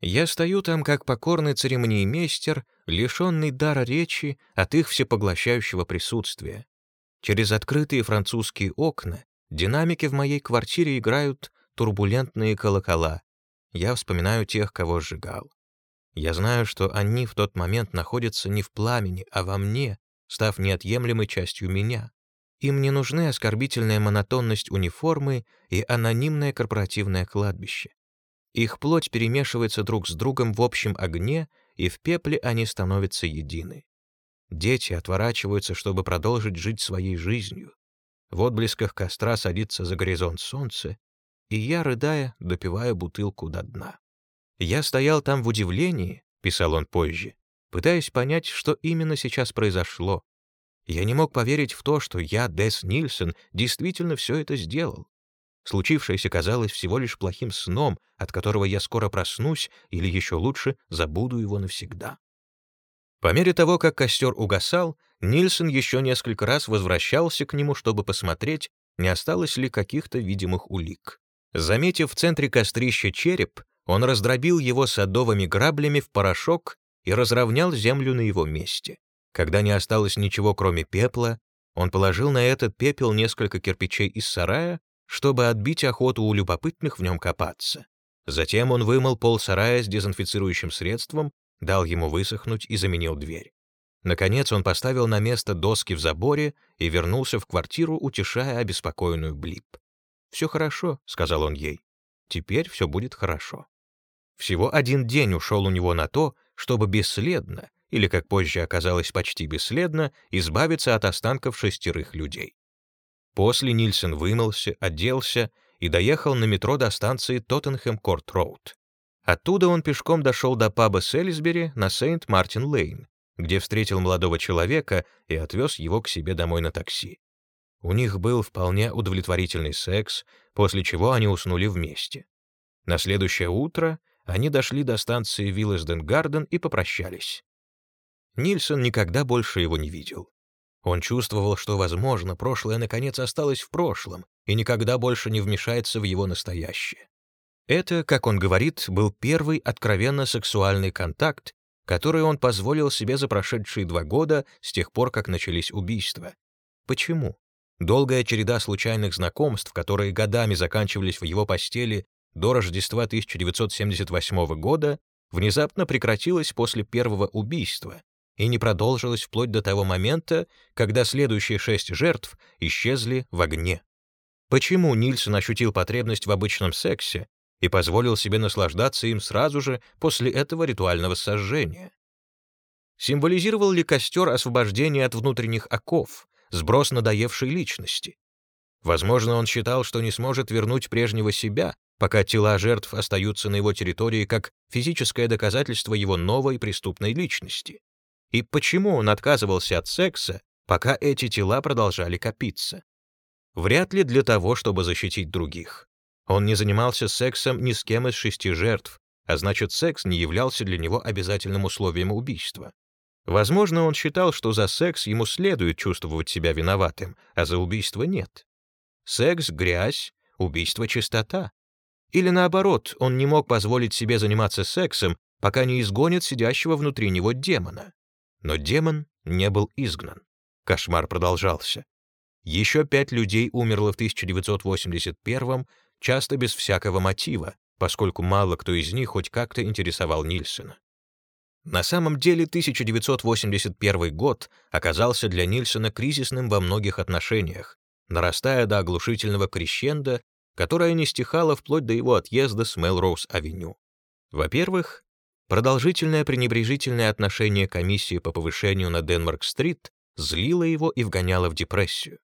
Я стою там как покорный церемониймейстер, лишенный дара речи от их всепоглощающего присутствия. Через открытые французские окна динамики в моей квартире играют турбулентные колокола. Я вспоминаю тех, кого сжигал. Я знаю, что они в тот момент находятся не в пламени, а во мне, став неотъемлемой частью меня. Им не нужны оскорбительная монотонность униформы и анонимное корпоративное кладбище. Их плоть перемешивается друг с другом в общем огне, и в пепле они становятся едины. Дети отворачиваются, чтобы продолжить жить своей жизнью. В отблесках костра садится за горизонт солнце, и я, рыдая, допиваю бутылку до дна. «Я стоял там в удивлении», — писал он позже, пытаясь понять, что именно сейчас произошло, я не мог поверить в то, что я, Дес Нильсон, действительно все это сделал. Случившееся казалось всего лишь плохим сном, от которого я скоро проснусь, или еще лучше, забуду его навсегда. По мере того, как костер угасал, Нильсон еще несколько раз возвращался к нему, чтобы посмотреть, не осталось ли каких-то видимых улик. Заметив в центре кострища череп, он раздробил его садовыми граблями в порошок и разровнял землю на его месте. Когда не осталось ничего, кроме пепла, он положил на этот пепел несколько кирпичей из сарая, чтобы отбить охоту у любопытных в нем копаться. Затем он вымыл пол сарая с дезинфицирующим средством, дал ему высохнуть и заменил дверь. Наконец он поставил на место доски в заборе и вернулся в квартиру, утешая обеспокоенную Блип. «Все хорошо», — сказал он ей. «Теперь все будет хорошо». Всего один день ушел у него на то, чтобы бесследно, или, как позже оказалось почти бесследно, избавиться от останков шестерых людей. После Нильсон вымылся, оделся и доехал на метро до станции Тоттенхэм-Корт-Роуд. Оттуда он пешком дошел до паба Селисбери на Сейнт-Мартин-Лейн, где встретил молодого человека и отвез его к себе домой на такси. У них был вполне удовлетворительный секс, после чего они уснули вместе. На следующее утро они дошли до станции Виллесден-Гарден и попрощались. Нильсон никогда больше его не видел. Он чувствовал, что, возможно, прошлое наконец осталось в прошлом и никогда больше не вмешается в его настоящее. Это, как он говорит, был первый откровенно сексуальный контакт, который он позволил себе за прошедшие два года с тех пор, как начались убийства. Почему? Долгая череда случайных знакомств, которые годами заканчивались в его постели до Рождества 1978 года, внезапно прекратилась после первого убийства, и не продолжилось вплоть до того момента, когда следующие шесть жертв исчезли в огне. Почему Нильсон ощутил потребность в обычном сексе и позволил себе наслаждаться им сразу же после этого ритуального сожжения? Символизировал ли костер освобождение от внутренних оков, сброс надоевшей личности? Возможно, он считал, что не сможет вернуть прежнего себя, пока тела жертв остаются на его территории как физическое доказательство его новой преступной личности. И почему он отказывался от секса, пока эти тела продолжали копиться? Вряд ли для того, чтобы защитить других. Он не занимался сексом ни с кем из шести жертв, а значит, секс не являлся для него обязательным условием убийства. Возможно, он считал, что за секс ему следует чувствовать себя виноватым, а за убийство нет. Секс — грязь, убийство — чистота. Или наоборот, он не мог позволить себе заниматься сексом, пока не изгонит сидящего внутри него демона. Но демон не был изгнан. Кошмар продолжался. Еще пять людей умерло в 1981 часто без всякого мотива, поскольку мало кто из них хоть как-то интересовал Нильсона. На самом деле 1981 год оказался для Нильсона кризисным во многих отношениях, нарастая до оглушительного крещенда, которое не стихало вплоть до его отъезда с Мелроуз-авеню. Во-первых, Продолжительное пренебрежительное отношение комиссии по повышению на Денмарк-стрит злило его и вгоняло в депрессию.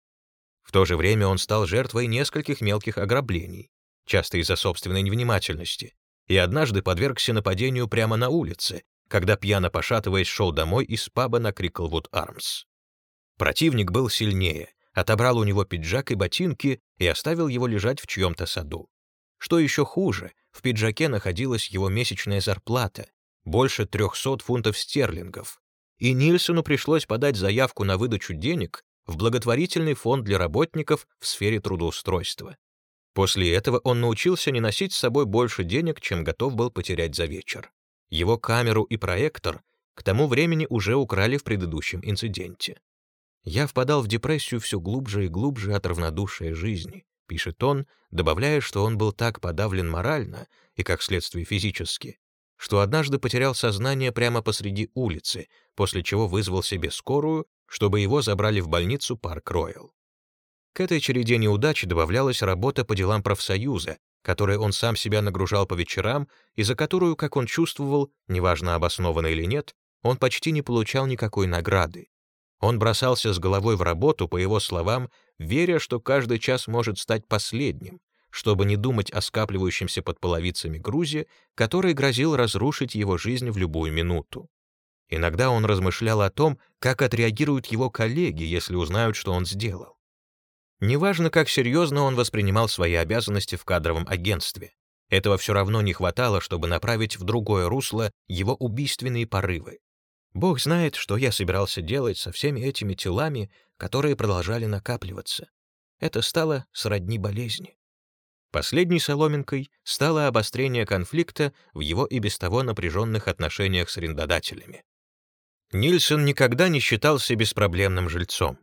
В то же время он стал жертвой нескольких мелких ограблений, часто из-за собственной невнимательности, и однажды подвергся нападению прямо на улице, когда пьяно пошатываясь шел домой из паба на Криклвуд Армс. Противник был сильнее, отобрал у него пиджак и ботинки и оставил его лежать в чьем-то саду. Что еще хуже, в пиджаке находилась его месячная зарплата, больше 300 фунтов стерлингов, и Нильсону пришлось подать заявку на выдачу денег в благотворительный фонд для работников в сфере трудоустройства. После этого он научился не носить с собой больше денег, чем готов был потерять за вечер. Его камеру и проектор к тому времени уже украли в предыдущем инциденте. «Я впадал в депрессию все глубже и глубже от равнодушия жизни», — пишет он, добавляя, что он был так подавлен морально и, как следствие, физически, что однажды потерял сознание прямо посреди улицы, после чего вызвал себе скорую, чтобы его забрали в больницу Парк-Роял. К этой череде неудач добавлялась работа по делам профсоюза, которой он сам себя нагружал по вечерам и за которую, как он чувствовал, неважно обоснованно или нет, он почти не получал никакой награды. Он бросался с головой в работу, по его словам, веря, что каждый час может стать последним, чтобы не думать о скапливающемся под половицами грузе, который грозил разрушить его жизнь в любую минуту. Иногда он размышлял о том, как отреагируют его коллеги, если узнают, что он сделал. Неважно, как серьезно он воспринимал свои обязанности в кадровом агентстве. Этого все равно не хватало, чтобы направить в другое русло его убийственные порывы. Бог знает, что я собирался делать со всеми этими телами, которые продолжали накапливаться. Это стало сродни болезни. Последней соломинкой стало обострение конфликта в его и без того напряженных отношениях с арендодателями. Нильсон никогда не считался беспроблемным жильцом.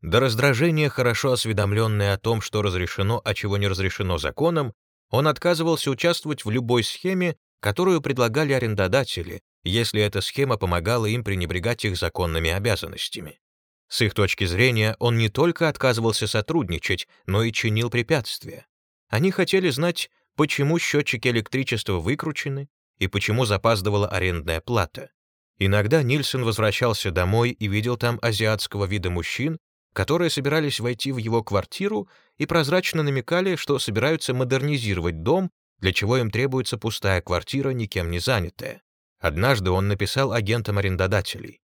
До раздражения, хорошо осведомленный о том, что разрешено, а чего не разрешено законом, он отказывался участвовать в любой схеме, которую предлагали арендодатели, если эта схема помогала им пренебрегать их законными обязанностями. С их точки зрения, он не только отказывался сотрудничать, но и чинил препятствия. Они хотели знать, почему счетчики электричества выкручены и почему запаздывала арендная плата. Иногда Нильсон возвращался домой и видел там азиатского вида мужчин, которые собирались войти в его квартиру и прозрачно намекали, что собираются модернизировать дом, для чего им требуется пустая квартира, никем не занятая. Однажды он написал агентам арендодателей.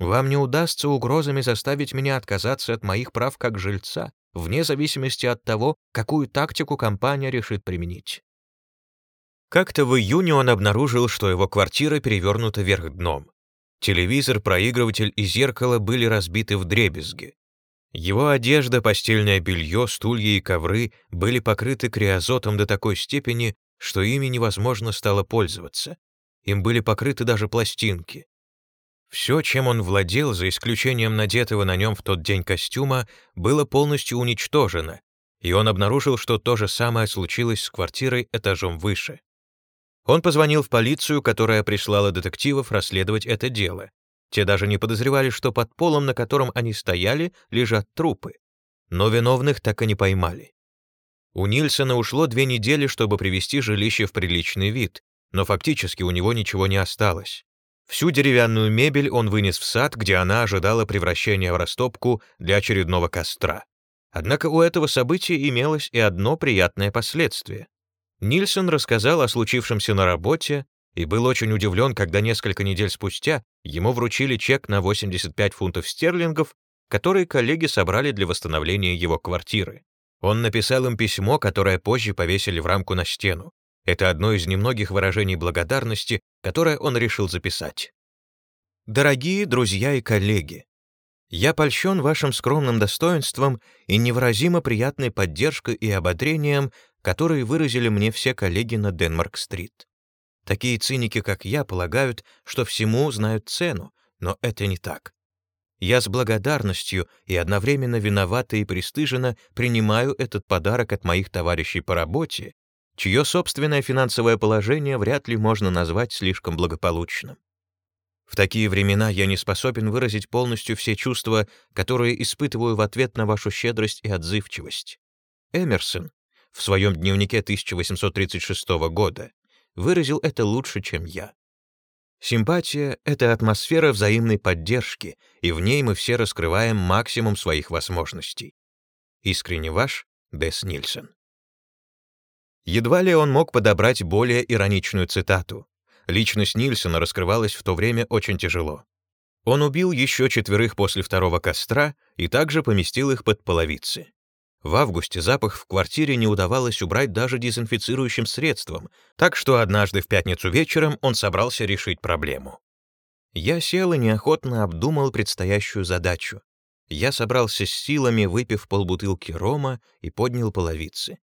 «Вам не удастся угрозами заставить меня отказаться от моих прав как жильца, вне зависимости от того, какую тактику компания решит применить». Как-то в июне он обнаружил, что его квартира перевернута вверх дном. Телевизор, проигрыватель и зеркало были разбиты в дребезги. Его одежда, постельное белье, стулья и ковры были покрыты криозотом до такой степени, что ими невозможно стало пользоваться. Им были покрыты даже пластинки. Все, чем он владел, за исключением надетого на нем в тот день костюма, было полностью уничтожено, и он обнаружил, что то же самое случилось с квартирой этажом выше. Он позвонил в полицию, которая прислала детективов расследовать это дело. Те даже не подозревали, что под полом, на котором они стояли, лежат трупы. Но виновных так и не поймали. У Нильсона ушло две недели, чтобы привести жилище в приличный вид, но фактически у него ничего не осталось. Всю деревянную мебель он вынес в сад, где она ожидала превращения в растопку для очередного костра. Однако у этого события имелось и одно приятное последствие. Нильсон рассказал о случившемся на работе и был очень удивлен, когда несколько недель спустя ему вручили чек на 85 фунтов стерлингов, который коллеги собрали для восстановления его квартиры. Он написал им письмо, которое позже повесили в рамку на стену. Это одно из немногих выражений благодарности, которое он решил записать. «Дорогие друзья и коллеги, я польщен вашим скромным достоинством и невыразимо приятной поддержкой и ободрением, которые выразили мне все коллеги на Денмарк-стрит. Такие циники, как я, полагают, что всему знают цену, но это не так. Я с благодарностью и одновременно виновата и пристыжена принимаю этот подарок от моих товарищей по работе, чье собственное финансовое положение вряд ли можно назвать слишком благополучным. В такие времена я не способен выразить полностью все чувства, которые испытываю в ответ на вашу щедрость и отзывчивость. Эмерсон в своем дневнике 1836 года выразил это лучше, чем я. Симпатия — это атмосфера взаимной поддержки, и в ней мы все раскрываем максимум своих возможностей. Искренне ваш, Дес Нильсон. Едва ли он мог подобрать более ироничную цитату. Личность Нильсона раскрывалась в то время очень тяжело. Он убил еще четверых после второго костра и также поместил их под половицы. В августе запах в квартире не удавалось убрать даже дезинфицирующим средством, так что однажды в пятницу вечером он собрался решить проблему. Я сел и неохотно обдумал предстоящую задачу. Я собрался с силами, выпив полбутылки рома и поднял половицы.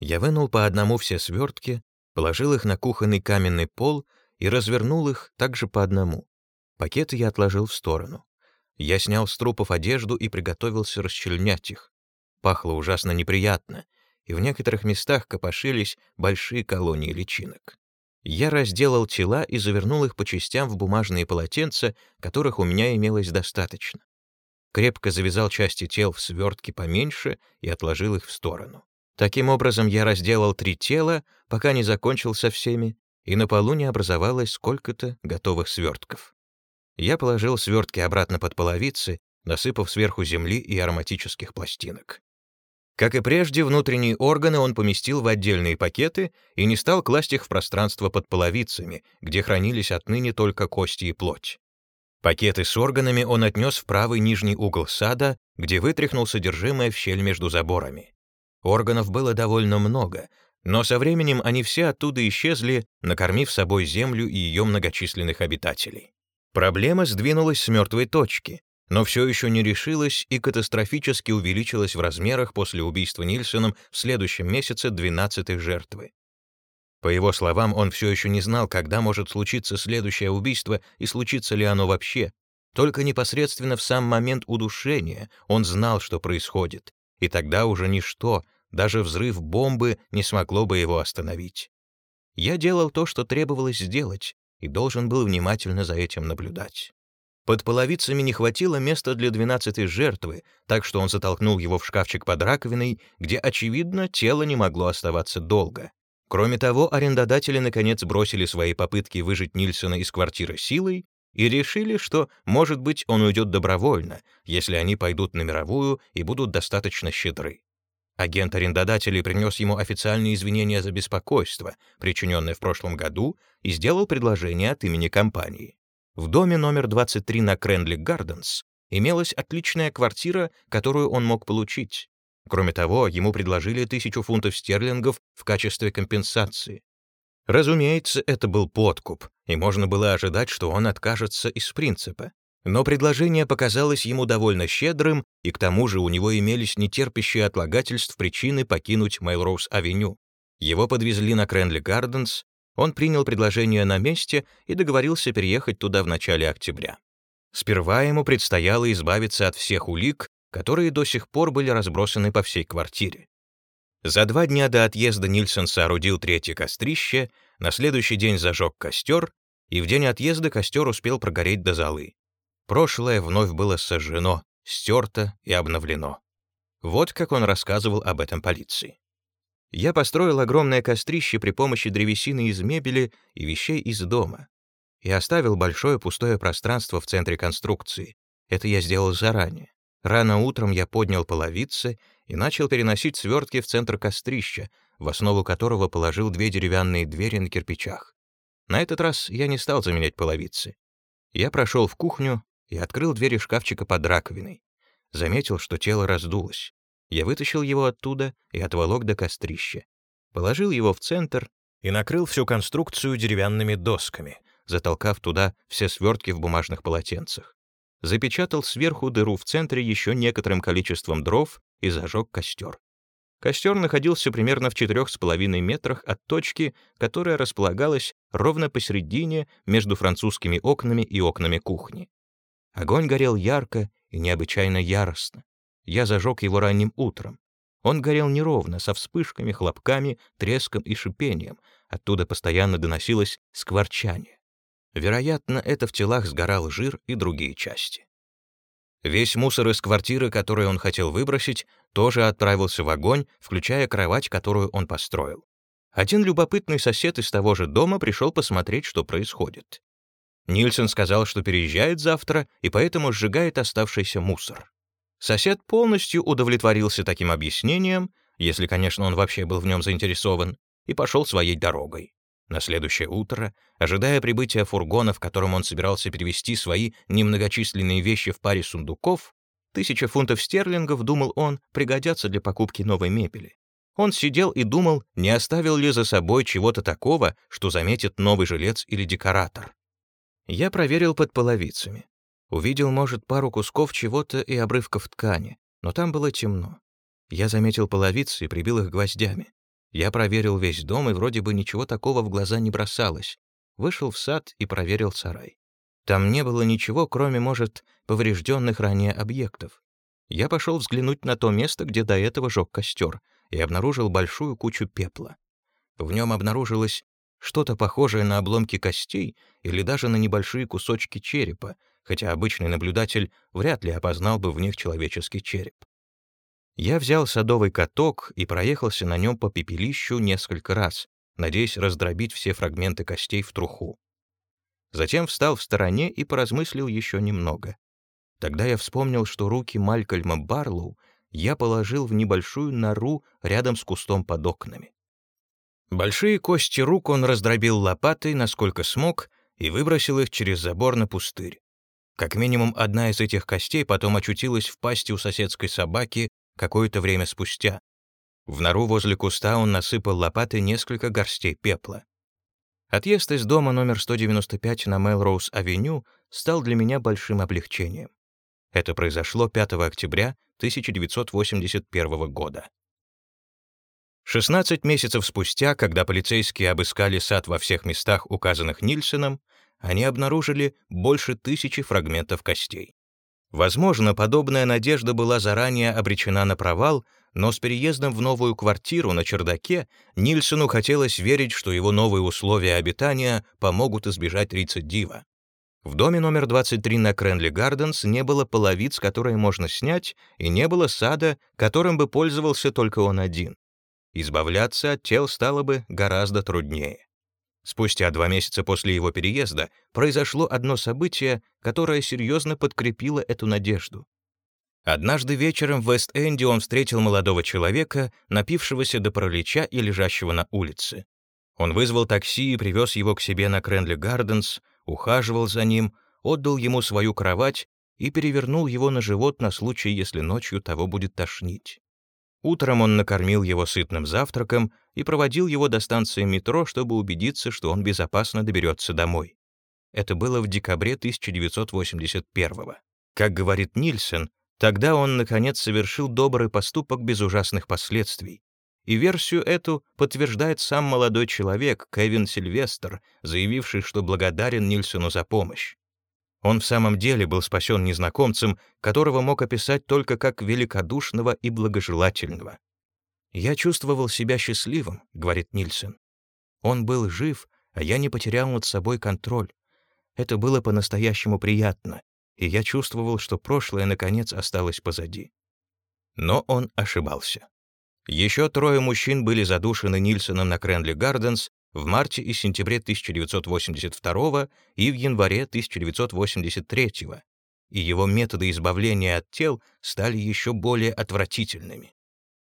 Я вынул по одному все свертки, положил их на кухонный каменный пол и развернул их также по одному. Пакеты я отложил в сторону. Я снял с трупов одежду и приготовился расчленять их. Пахло ужасно неприятно, и в некоторых местах копошились большие колонии личинок. Я разделал тела и завернул их по частям в бумажные полотенца, которых у меня имелось достаточно. Крепко завязал части тел в свертки поменьше и отложил их в сторону. Таким образом, я разделал три тела, пока не закончил со всеми, и на полу не образовалось сколько-то готовых свертков. Я положил свертки обратно под половицы, насыпав сверху земли и ароматических пластинок. Как и прежде, внутренние органы он поместил в отдельные пакеты и не стал класть их в пространство под половицами, где хранились отныне только кости и плоть. Пакеты с органами он отнес в правый нижний угол сада, где вытряхнул содержимое в щель между заборами. Органов было довольно много, но со временем они все оттуда исчезли, накормив собой землю и ее многочисленных обитателей. Проблема сдвинулась с мертвой точки, но все еще не решилась и катастрофически увеличилась в размерах после убийства Нильсоном в следующем месяце 12-й жертвы. По его словам, он все еще не знал, когда может случиться следующее убийство и случится ли оно вообще. Только непосредственно в сам момент удушения он знал, что происходит, и тогда уже ничто, даже взрыв бомбы, не смогло бы его остановить. Я делал то, что требовалось сделать, и должен был внимательно за этим наблюдать. Под половицами не хватило места для двенадцатой жертвы, так что он затолкнул его в шкафчик под раковиной, где, очевидно, тело не могло оставаться долго. Кроме того, арендодатели наконец бросили свои попытки выжить Нильсона из квартиры силой и решили, что, может быть, он уйдет добровольно, если они пойдут на мировую и будут достаточно щедры. Агент арендодателей принес ему официальные извинения за беспокойство, причиненное в прошлом году, и сделал предложение от имени компании. В доме номер 23 на Кренли Гарденс имелась отличная квартира, которую он мог получить. Кроме того, ему предложили тысячу фунтов стерлингов в качестве компенсации. Разумеется, это был подкуп, и можно было ожидать, что он откажется из принципа. Но предложение показалось ему довольно щедрым, и к тому же у него имелись нетерпящие отлагательств причины покинуть Мейлроуз-авеню. Его подвезли на Кренли Гарденс, он принял предложение на месте и договорился переехать туда в начале октября. Сперва ему предстояло избавиться от всех улик, которые до сих пор были разбросаны по всей квартире. За два дня до отъезда Нильсон соорудил третье кострище, на следующий день зажег костер, и в день отъезда костер успел прогореть до золы. Прошлое вновь было сожжено, стерто и обновлено. Вот как он рассказывал об этом полиции. Я построил огромное кострище при помощи древесины из мебели и вещей из дома и оставил большое пустое пространство в центре конструкции. Это я сделал заранее. Рано утром я поднял половицы и начал переносить свертки в центр кострища, в основу которого положил две деревянные двери на кирпичах. На этот раз я не стал заменять половицы. Я прошел в кухню и открыл двери шкафчика под раковиной. Заметил, что тело раздулось. Я вытащил его оттуда и отволок до кострища. Положил его в центр и накрыл всю конструкцию деревянными досками, затолкав туда все свертки в бумажных полотенцах. Запечатал сверху дыру в центре еще некоторым количеством дров и зажег костер. Костер находился примерно в четырех с половиной метрах от точки, которая располагалась ровно посередине между французскими окнами и окнами кухни. Огонь горел ярко и необычайно яростно. Я зажег его ранним утром. Он горел неровно, со вспышками, хлопками, треском и шипением. Оттуда постоянно доносилось скворчание. Вероятно, это в телах сгорал жир и другие части. Весь мусор из квартиры, который он хотел выбросить, тоже отправился в огонь, включая кровать, которую он построил. Один любопытный сосед из того же дома пришел посмотреть, что происходит. Нильсон сказал, что переезжает завтра и поэтому сжигает оставшийся мусор. Сосед полностью удовлетворился таким объяснением, если, конечно, он вообще был в нем заинтересован, и пошел своей дорогой. На следующее утро, ожидая прибытия фургона, в котором он собирался перевезти свои немногочисленные вещи в паре сундуков, тысяча фунтов стерлингов, думал он, пригодятся для покупки новой мебели. Он сидел и думал, не оставил ли за собой чего-то такого, что заметит новый жилец или декоратор. Я проверил под половицами. Увидел, может, пару кусков чего-то и обрывков ткани, но там было темно. Я заметил половицы и прибил их гвоздями. Я проверил весь дом, и вроде бы ничего такого в глаза не бросалось. Вышел в сад и проверил сарай. Там не было ничего, кроме, может, поврежденных ранее объектов. Я пошел взглянуть на то место, где до этого жег костер, и обнаружил большую кучу пепла. В нем обнаружилось что-то похожее на обломки костей или даже на небольшие кусочки черепа, хотя обычный наблюдатель вряд ли опознал бы в них человеческий череп. Я взял садовый каток и проехался на нем по пепелищу несколько раз, надеясь раздробить все фрагменты костей в труху. Затем встал в стороне и поразмыслил еще немного. Тогда я вспомнил, что руки Малькольма Барлоу я положил в небольшую нору рядом с кустом под окнами. Большие кости рук он раздробил лопатой, насколько смог, и выбросил их через забор на пустырь. Как минимум одна из этих костей потом очутилась в пасти у соседской собаки какое-то время спустя. В нору возле куста он насыпал лопатой несколько горстей пепла. Отъезд из дома номер 195 на Мелроуз-авеню стал для меня большим облегчением. Это произошло 5 октября 1981 года. 16 месяцев спустя, когда полицейские обыскали сад во всех местах, указанных Нильсоном, они обнаружили больше тысячи фрагментов костей. Возможно, подобная надежда была заранее обречена на провал, но с переездом в новую квартиру на чердаке Нильсону хотелось верить, что его новые условия обитания помогут избежать рецидива. В доме номер 23 на Кренли Гарденс не было половиц, которые можно снять, и не было сада, которым бы пользовался только он один. Избавляться от тел стало бы гораздо труднее. Спустя два месяца после его переезда произошло одно событие, которое серьезно подкрепило эту надежду. Однажды вечером в Вест-Энде он встретил молодого человека, напившегося до паралича и лежащего на улице. Он вызвал такси и привез его к себе на Кренли Гарденс, ухаживал за ним, отдал ему свою кровать и перевернул его на живот на случай, если ночью того будет тошнить. Утром он накормил его сытным завтраком и проводил его до станции метро, чтобы убедиться, что он безопасно доберется домой. Это было в декабре 1981 -го. Как говорит Нильсон, тогда он, наконец, совершил добрый поступок без ужасных последствий. И версию эту подтверждает сам молодой человек, Кевин Сильвестр, заявивший, что благодарен Нильсону за помощь. Он в самом деле был спасен незнакомцем, которого мог описать только как великодушного и благожелательного. «Я чувствовал себя счастливым», — говорит Нильсон. «Он был жив, а я не потерял над собой контроль. Это было по-настоящему приятно, и я чувствовал, что прошлое, наконец, осталось позади». Но он ошибался. Еще трое мужчин были задушены Нильсоном на Кренли Гарденс в марте и сентябре 1982 и в январе 1983, и его методы избавления от тел стали еще более отвратительными.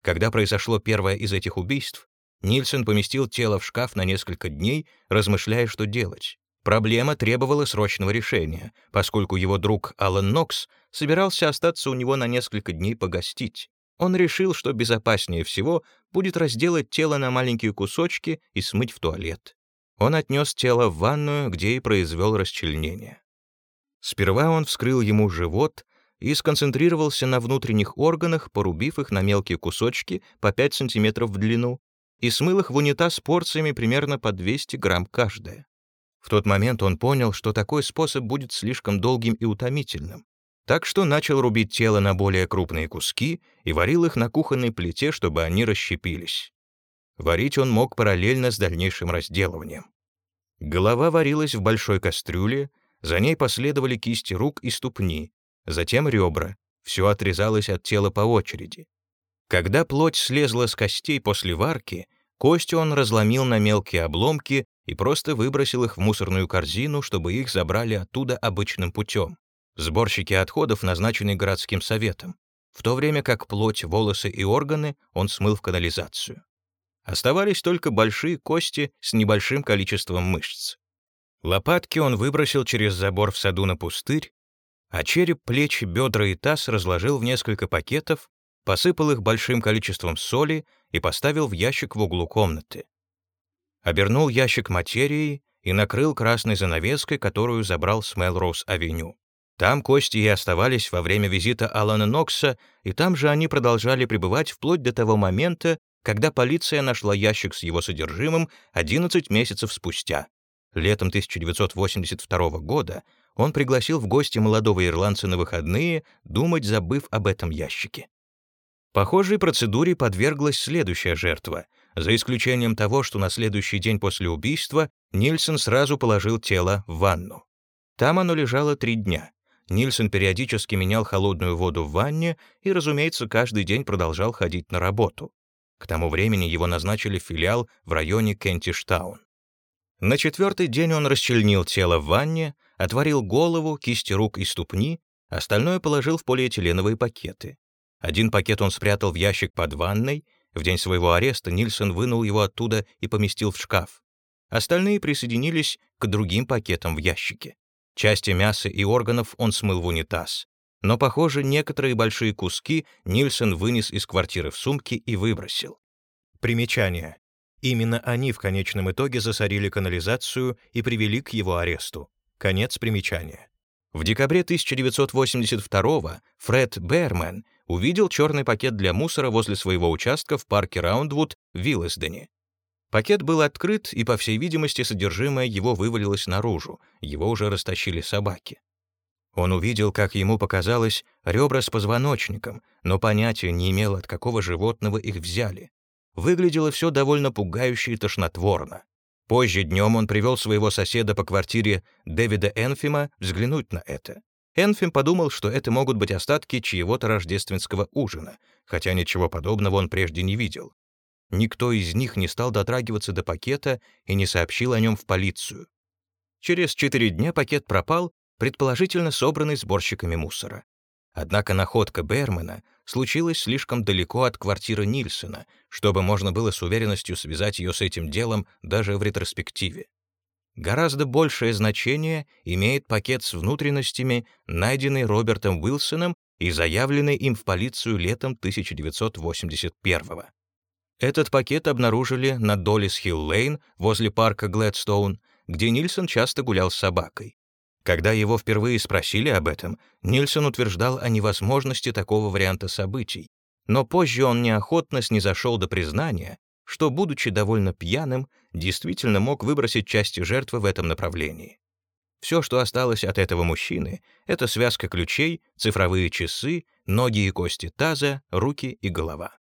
Когда произошло первое из этих убийств, Нильсон поместил тело в шкаф на несколько дней, размышляя, что делать. Проблема требовала срочного решения, поскольку его друг Алан Нокс собирался остаться у него на несколько дней погостить. Он решил, что безопаснее всего будет разделать тело на маленькие кусочки и смыть в туалет. Он отнес тело в ванную, где и произвел расчленение. Сперва он вскрыл ему живот и сконцентрировался на внутренних органах, порубив их на мелкие кусочки по 5 см в длину, и смыл их в унитаз порциями примерно по 200 грамм каждая. В тот момент он понял, что такой способ будет слишком долгим и утомительным, так что начал рубить тело на более крупные куски и варил их на кухонной плите, чтобы они расщепились. Варить он мог параллельно с дальнейшим разделыванием. Голова варилась в большой кастрюле, за ней последовали кисти рук и ступни, затем ребра. Все отрезалось от тела по очереди. Когда плоть слезла с костей после варки, кости он разломил на мелкие обломки и просто выбросил их в мусорную корзину, чтобы их забрали оттуда обычным путем сборщики отходов, назначенные городским советом, в то время как плоть, волосы и органы он смыл в канализацию. Оставались только большие кости с небольшим количеством мышц. Лопатки он выбросил через забор в саду на пустырь, а череп, плечи, бедра и таз разложил в несколько пакетов, посыпал их большим количеством соли и поставил в ящик в углу комнаты. Обернул ящик материей и накрыл красной занавеской, которую забрал с Мелроуз-авеню. Там кости и оставались во время визита Алана Нокса, и там же они продолжали пребывать вплоть до того момента, когда полиция нашла ящик с его содержимым 11 месяцев спустя. Летом 1982 года он пригласил в гости молодого ирландца на выходные, думать, забыв об этом ящике. Похожей процедуре подверглась следующая жертва, за исключением того, что на следующий день после убийства Нильсон сразу положил тело в ванну. Там оно лежало три дня. Нильсон периодически менял холодную воду в ванне и, разумеется, каждый день продолжал ходить на работу. К тому времени его назначили в филиал в районе Кентиштаун. На четвертый день он расчленил тело в ванне, отварил голову, кисти рук и ступни, остальное положил в полиэтиленовые пакеты. Один пакет он спрятал в ящик под ванной, в день своего ареста Нильсон вынул его оттуда и поместил в шкаф. Остальные присоединились к другим пакетам в ящике. Части мяса и органов он смыл в унитаз. Но, похоже, некоторые большие куски Нильсон вынес из квартиры в сумке и выбросил. Примечание. Именно они в конечном итоге засорили канализацию и привели к его аресту. Конец примечания. В декабре 1982 Фред Бермен увидел черный пакет для мусора возле своего участка в парке Раундвуд в Виллесдене. Пакет был открыт, и, по всей видимости, содержимое его вывалилось наружу, его уже растащили собаки. Он увидел, как ему показалось, ребра с позвоночником, но понятия не имел, от какого животного их взяли. Выглядело все довольно пугающе и тошнотворно. Позже днем он привел своего соседа по квартире Дэвида Энфима взглянуть на это. Энфим подумал, что это могут быть остатки чьего-то рождественского ужина, хотя ничего подобного он прежде не видел. Никто из них не стал дотрагиваться до пакета и не сообщил о нем в полицию. Через четыре дня пакет пропал, предположительно собранный сборщиками мусора. Однако находка Бермана случилась слишком далеко от квартиры Нильсона, чтобы можно было с уверенностью связать ее с этим делом даже в ретроспективе. Гораздо большее значение имеет пакет с внутренностями, найденный Робертом Уилсоном и заявленный им в полицию летом 1981 -го. Этот пакет обнаружили на Доллис-Хилл-Лейн возле парка Глэдстоун, где Нильсон часто гулял с собакой. Когда его впервые спросили об этом, Нильсон утверждал о невозможности такого варианта событий, но позже он неохотно снизошел до признания, что, будучи довольно пьяным, действительно мог выбросить части жертвы в этом направлении. Все, что осталось от этого мужчины, это связка ключей, цифровые часы, ноги и кости таза, руки и голова.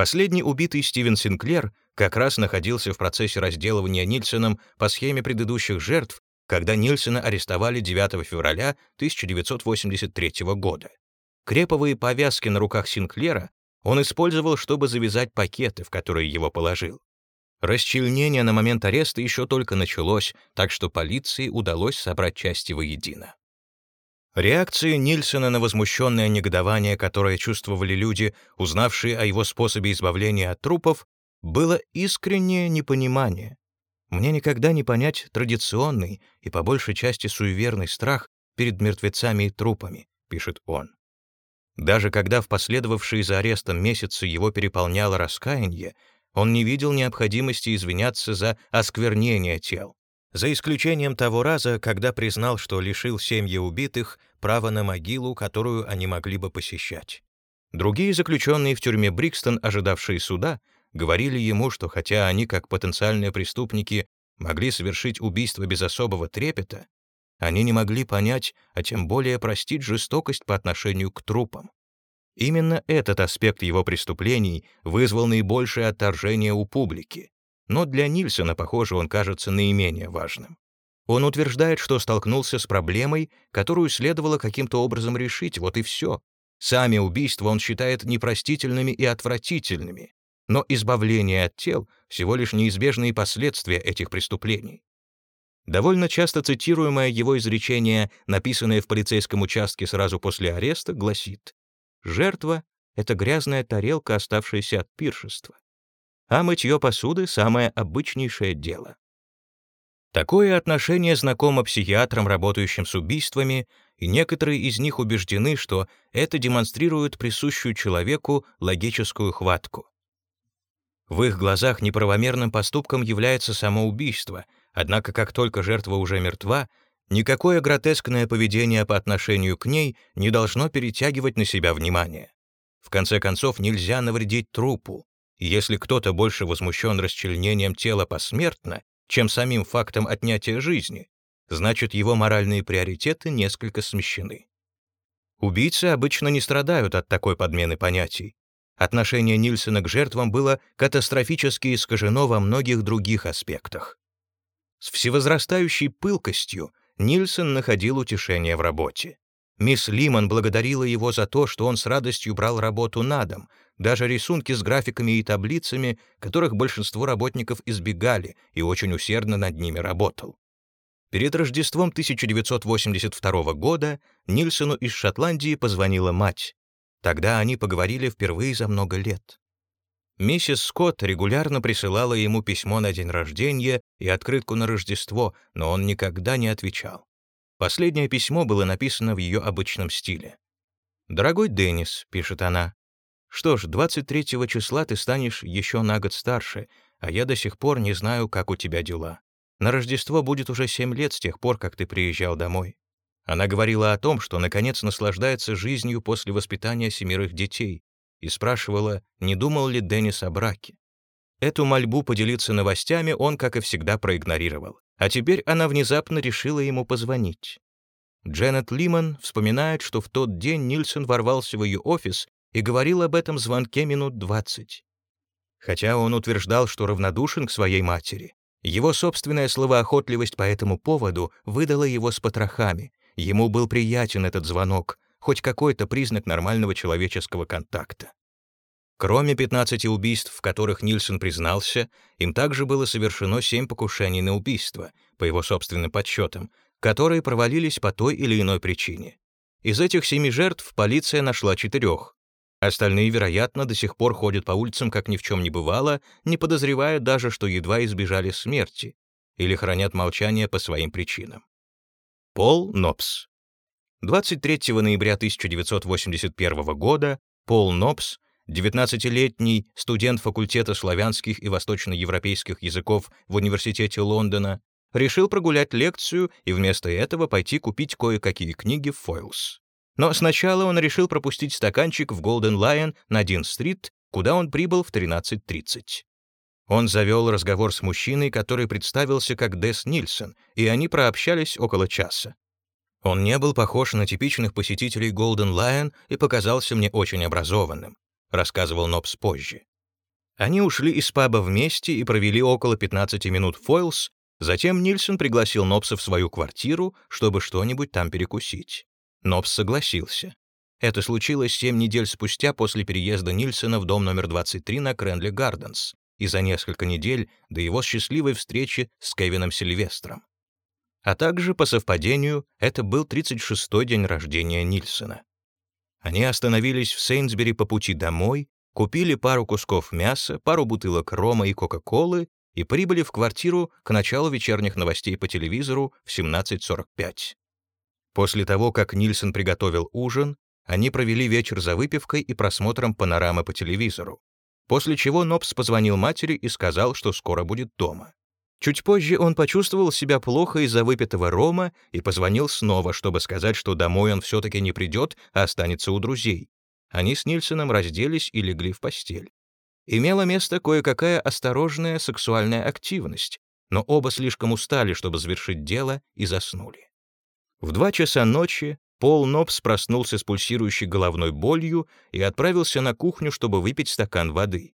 Последний убитый Стивен Синклер как раз находился в процессе разделывания Нильсоном по схеме предыдущих жертв, когда Нильсона арестовали 9 февраля 1983 года. Креповые повязки на руках Синклера он использовал, чтобы завязать пакеты, в которые его положил. Расчленение на момент ареста еще только началось, так что полиции удалось собрать части воедино. Реакция Нильсона на возмущенное негодование, которое чувствовали люди, узнавшие о его способе избавления от трупов, было искреннее непонимание. Мне никогда не понять традиционный и по большей части суеверный страх перед мертвецами и трупами, пишет он. Даже когда в последовавшие за арестом месяцы его переполняло раскаяние, он не видел необходимости извиняться за осквернение тел за исключением того раза, когда признал, что лишил семьи убитых права на могилу, которую они могли бы посещать. Другие заключенные в тюрьме Брикстон, ожидавшие суда, говорили ему, что хотя они, как потенциальные преступники, могли совершить убийство без особого трепета, они не могли понять, а тем более простить жестокость по отношению к трупам. Именно этот аспект его преступлений вызвал наибольшее отторжение у публики но для Нильсона, похоже, он кажется наименее важным. Он утверждает, что столкнулся с проблемой, которую следовало каким-то образом решить, вот и все. Сами убийства он считает непростительными и отвратительными, но избавление от тел — всего лишь неизбежные последствия этих преступлений. Довольно часто цитируемое его изречение, написанное в полицейском участке сразу после ареста, гласит «Жертва — это грязная тарелка, оставшаяся от пиршества а мытье посуды — самое обычнейшее дело. Такое отношение знакомо психиатрам, работающим с убийствами, и некоторые из них убеждены, что это демонстрирует присущую человеку логическую хватку. В их глазах неправомерным поступком является самоубийство, однако как только жертва уже мертва, Никакое гротескное поведение по отношению к ней не должно перетягивать на себя внимание. В конце концов, нельзя навредить трупу. Если кто-то больше возмущен расчленением тела посмертно, чем самим фактом отнятия жизни, значит, его моральные приоритеты несколько смещены. Убийцы обычно не страдают от такой подмены понятий. Отношение Нильсона к жертвам было катастрофически искажено во многих других аспектах. С всевозрастающей пылкостью Нильсон находил утешение в работе. Мисс Лимон благодарила его за то, что он с радостью брал работу на дом, даже рисунки с графиками и таблицами, которых большинство работников избегали, и очень усердно над ними работал. Перед Рождеством 1982 года Нильсону из Шотландии позвонила мать. Тогда они поговорили впервые за много лет. Миссис Скотт регулярно присылала ему письмо на день рождения и открытку на Рождество, но он никогда не отвечал. Последнее письмо было написано в ее обычном стиле. «Дорогой Деннис», — пишет она, — «что ж, 23 числа ты станешь еще на год старше, а я до сих пор не знаю, как у тебя дела. На Рождество будет уже семь лет с тех пор, как ты приезжал домой». Она говорила о том, что, наконец, наслаждается жизнью после воспитания семерых детей, и спрашивала, не думал ли Деннис о браке. Эту мольбу поделиться новостями он, как и всегда, проигнорировал. А теперь она внезапно решила ему позвонить. Дженнет Лиман вспоминает, что в тот день Нильсон ворвался в ее офис и говорил об этом звонке минут 20. Хотя он утверждал, что равнодушен к своей матери, его собственная словоохотливость по этому поводу выдала его с потрохами. Ему был приятен этот звонок, хоть какой-то признак нормального человеческого контакта. Кроме 15 убийств, в которых Нильсон признался, им также было совершено 7 покушений на убийство, по его собственным подсчетам, которые провалились по той или иной причине. Из этих семи жертв полиция нашла четырех. Остальные, вероятно, до сих пор ходят по улицам, как ни в чем не бывало, не подозревая даже, что едва избежали смерти, или хранят молчание по своим причинам. Пол Нопс 23 ноября 1981 года Пол Нопс, 19-летний студент факультета славянских и восточноевропейских языков в Университете Лондона, решил прогулять лекцию и вместо этого пойти купить кое-какие книги в Фойлс. Но сначала он решил пропустить стаканчик в Golden Lion на Дин-стрит, куда он прибыл в 13.30. Он завел разговор с мужчиной, который представился как Дес Нильсон, и они прообщались около часа. Он не был похож на типичных посетителей Golden Lion и показался мне очень образованным, рассказывал Нобс позже. Они ушли из паба вместе и провели около 15 минут в Фойлс, затем Нильсон пригласил Нобса в свою квартиру, чтобы что-нибудь там перекусить. Нобс согласился. Это случилось семь недель спустя после переезда Нильсона в дом номер 23 на Кренли Гарденс и за несколько недель до его счастливой встречи с Кевином Сильвестром. А также, по совпадению, это был 36-й день рождения Нильсона. Они остановились в Сейнсбери по пути домой, купили пару кусков мяса, пару бутылок рома и кока-колы и прибыли в квартиру к началу вечерних новостей по телевизору в 17.45. После того, как Нильсон приготовил ужин, они провели вечер за выпивкой и просмотром панорамы по телевизору, после чего Нобс позвонил матери и сказал, что скоро будет дома. Чуть позже он почувствовал себя плохо из-за выпитого рома и позвонил снова, чтобы сказать, что домой он все-таки не придет, а останется у друзей. Они с Нильсоном разделись и легли в постель. Имела место кое-какая осторожная сексуальная активность, но оба слишком устали, чтобы завершить дело, и заснули. В два часа ночи Пол Нобс проснулся с пульсирующей головной болью и отправился на кухню, чтобы выпить стакан воды.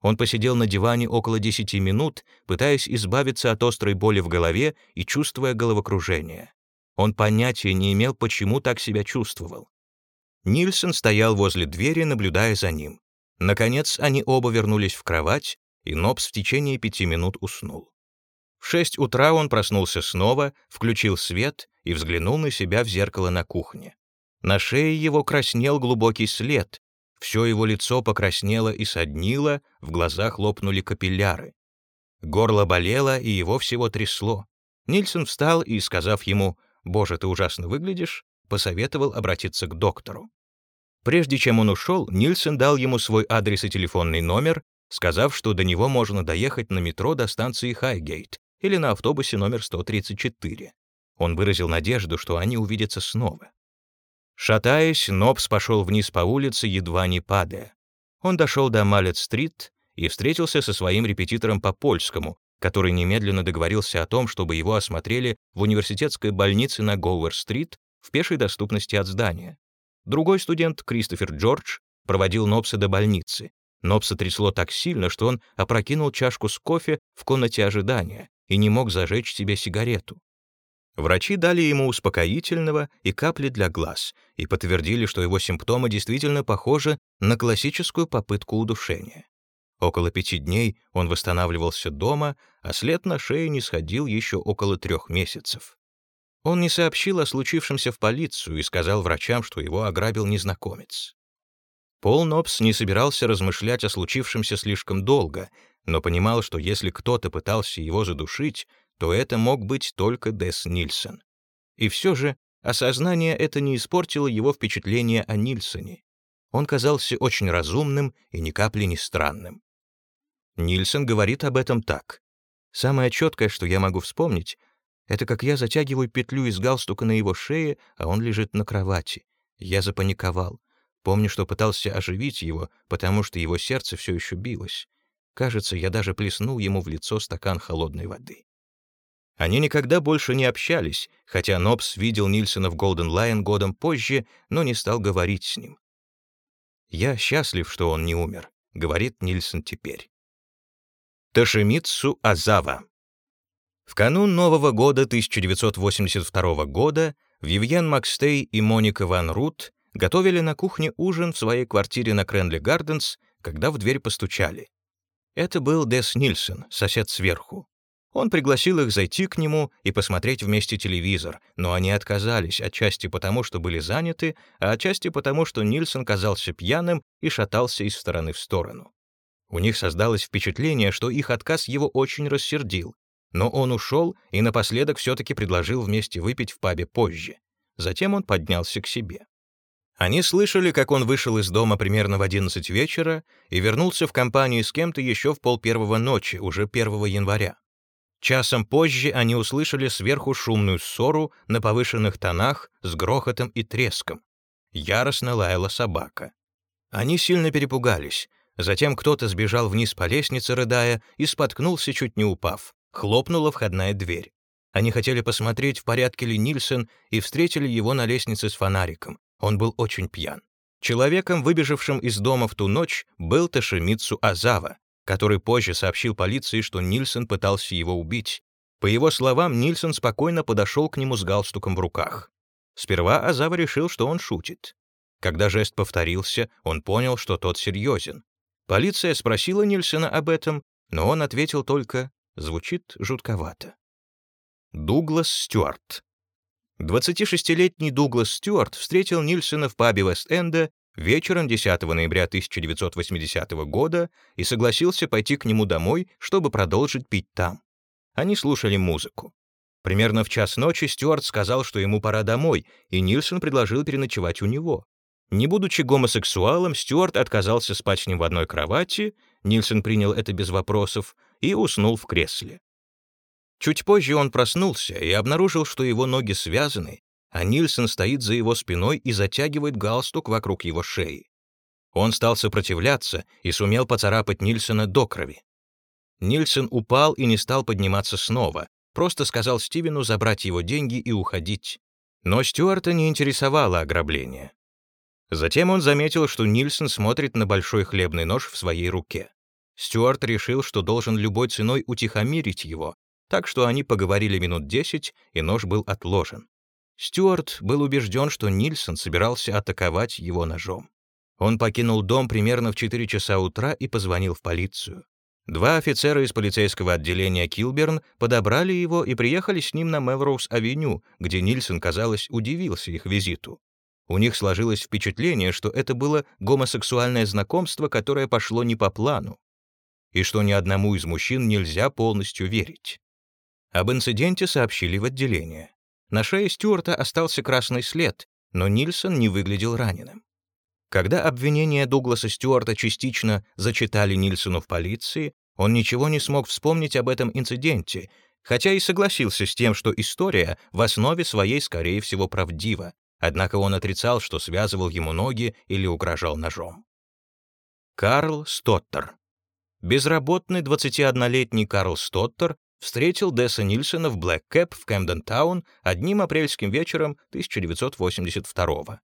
Он посидел на диване около 10 минут, пытаясь избавиться от острой боли в голове и чувствуя головокружение. Он понятия не имел, почему так себя чувствовал. Нильсон стоял возле двери, наблюдая за ним. Наконец, они оба вернулись в кровать, и Нобс в течение пяти минут уснул. В шесть утра он проснулся снова, включил свет и взглянул на себя в зеркало на кухне. На шее его краснел глубокий след, все его лицо покраснело и соднило, в глазах лопнули капилляры. Горло болело, и его всего трясло. Нильсон встал и, сказав ему «Боже, ты ужасно выглядишь», посоветовал обратиться к доктору. Прежде чем он ушел, Нильсон дал ему свой адрес и телефонный номер, сказав, что до него можно доехать на метро до станции Хайгейт или на автобусе номер 134. Он выразил надежду, что они увидятся снова. Шатаясь, Нобс пошел вниз по улице, едва не падая. Он дошел до Малет-стрит и встретился со своим репетитором по польскому, который немедленно договорился о том, чтобы его осмотрели в университетской больнице на Гоуэр-стрит в пешей доступности от здания. Другой студент, Кристофер Джордж, проводил Нобса до больницы. Нобса трясло так сильно, что он опрокинул чашку с кофе в комнате ожидания и не мог зажечь себе сигарету. Врачи дали ему успокоительного и капли для глаз и подтвердили, что его симптомы действительно похожи на классическую попытку удушения. Около пяти дней он восстанавливался дома, а след на шее не сходил еще около трех месяцев. Он не сообщил о случившемся в полицию и сказал врачам, что его ограбил незнакомец. Пол Нобс не собирался размышлять о случившемся слишком долго, но понимал, что если кто-то пытался его задушить, то это мог быть только Дес Нильсон. И все же осознание это не испортило его впечатление о Нильсоне. Он казался очень разумным и ни капли не странным. Нильсон говорит об этом так. «Самое четкое, что я могу вспомнить, это как я затягиваю петлю из галстука на его шее, а он лежит на кровати. Я запаниковал. Помню, что пытался оживить его, потому что его сердце все еще билось. Кажется, я даже плеснул ему в лицо стакан холодной воды. Они никогда больше не общались, хотя Нобс видел Нильсона в Голден Лайон годом позже, но не стал говорить с ним. «Я счастлив, что он не умер», — говорит Нильсон теперь. Ташимитсу Азава В канун Нового года 1982 года Вивьен Макстей и Моника Ван Рут готовили на кухне ужин в своей квартире на Кренли Гарденс, когда в дверь постучали. Это был Дес Нильсон, сосед сверху. Он пригласил их зайти к нему и посмотреть вместе телевизор, но они отказались, отчасти потому, что были заняты, а отчасти потому, что Нильсон казался пьяным и шатался из стороны в сторону. У них создалось впечатление, что их отказ его очень рассердил, но он ушел и напоследок все-таки предложил вместе выпить в пабе позже. Затем он поднялся к себе. Они слышали, как он вышел из дома примерно в 11 вечера и вернулся в компанию с кем-то еще в полпервого ночи, уже 1 января. Часом позже они услышали сверху шумную ссору на повышенных тонах с грохотом и треском. Яростно лаяла собака. Они сильно перепугались. Затем кто-то сбежал вниз по лестнице, рыдая, и споткнулся, чуть не упав. Хлопнула входная дверь. Они хотели посмотреть, в порядке ли Нильсон, и встретили его на лестнице с фонариком. Он был очень пьян. Человеком, выбежавшим из дома в ту ночь, был Ташимицу Азава, который позже сообщил полиции, что Нильсон пытался его убить. По его словам, Нильсон спокойно подошел к нему с галстуком в руках. Сперва Азава решил, что он шутит. Когда жест повторился, он понял, что тот серьезен. Полиция спросила Нильсона об этом, но он ответил только «звучит жутковато». Дуглас Стюарт 26-летний Дуглас Стюарт встретил Нильсона в пабе Вест-Энда вечером 10 ноября 1980 года и согласился пойти к нему домой, чтобы продолжить пить там. Они слушали музыку. Примерно в час ночи Стюарт сказал, что ему пора домой, и Нильсон предложил переночевать у него. Не будучи гомосексуалом, Стюарт отказался спать с ним в одной кровати, Нильсон принял это без вопросов и уснул в кресле. Чуть позже он проснулся и обнаружил, что его ноги связаны, а Нильсон стоит за его спиной и затягивает галстук вокруг его шеи. Он стал сопротивляться и сумел поцарапать Нильсона до крови. Нильсон упал и не стал подниматься снова, просто сказал Стивену забрать его деньги и уходить. Но Стюарта не интересовало ограбление. Затем он заметил, что Нильсон смотрит на большой хлебный нож в своей руке. Стюарт решил, что должен любой ценой утихомирить его, так что они поговорили минут десять, и нож был отложен. Стюарт был убежден, что Нильсон собирался атаковать его ножом. Он покинул дом примерно в 4 часа утра и позвонил в полицию. Два офицера из полицейского отделения Килберн подобрали его и приехали с ним на Мелроуз-авеню, где Нильсон, казалось, удивился их визиту. У них сложилось впечатление, что это было гомосексуальное знакомство, которое пошло не по плану, и что ни одному из мужчин нельзя полностью верить. Об инциденте сообщили в отделение. На шее Стюарта остался красный след, но Нильсон не выглядел раненым. Когда обвинения Дугласа Стюарта частично зачитали Нильсону в полиции, он ничего не смог вспомнить об этом инциденте, хотя и согласился с тем, что история в основе своей, скорее всего, правдива, однако он отрицал, что связывал ему ноги или угрожал ножом. Карл Стоттер Безработный 21-летний Карл Стоттер встретил Десса Нильсона в Блэк Кэп в Кэмден-таун одним апрельским вечером 1982 -го.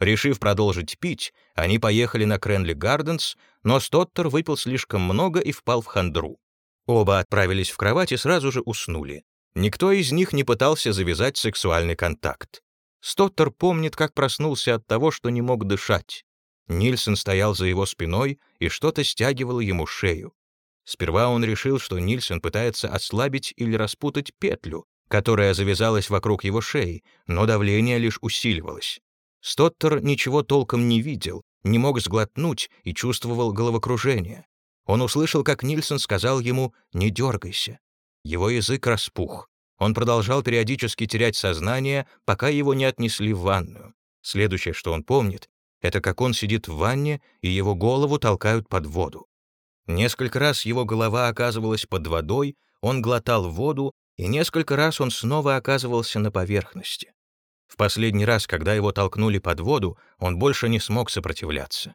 Решив продолжить пить, они поехали на Кренли Гарденс, но Стоттер выпил слишком много и впал в хандру. Оба отправились в кровать и сразу же уснули. Никто из них не пытался завязать сексуальный контакт. Стоттер помнит, как проснулся от того, что не мог дышать. Нильсон стоял за его спиной, и что-то стягивало ему шею. Сперва он решил, что Нильсон пытается ослабить или распутать петлю, которая завязалась вокруг его шеи, но давление лишь усиливалось. Стоттер ничего толком не видел, не мог сглотнуть и чувствовал головокружение. Он услышал, как Нильсон сказал ему «не дергайся». Его язык распух. Он продолжал периодически терять сознание, пока его не отнесли в ванную. Следующее, что он помнит, это как он сидит в ванне, и его голову толкают под воду. Несколько раз его голова оказывалась под водой, он глотал воду, и несколько раз он снова оказывался на поверхности. В последний раз, когда его толкнули под воду, он больше не смог сопротивляться.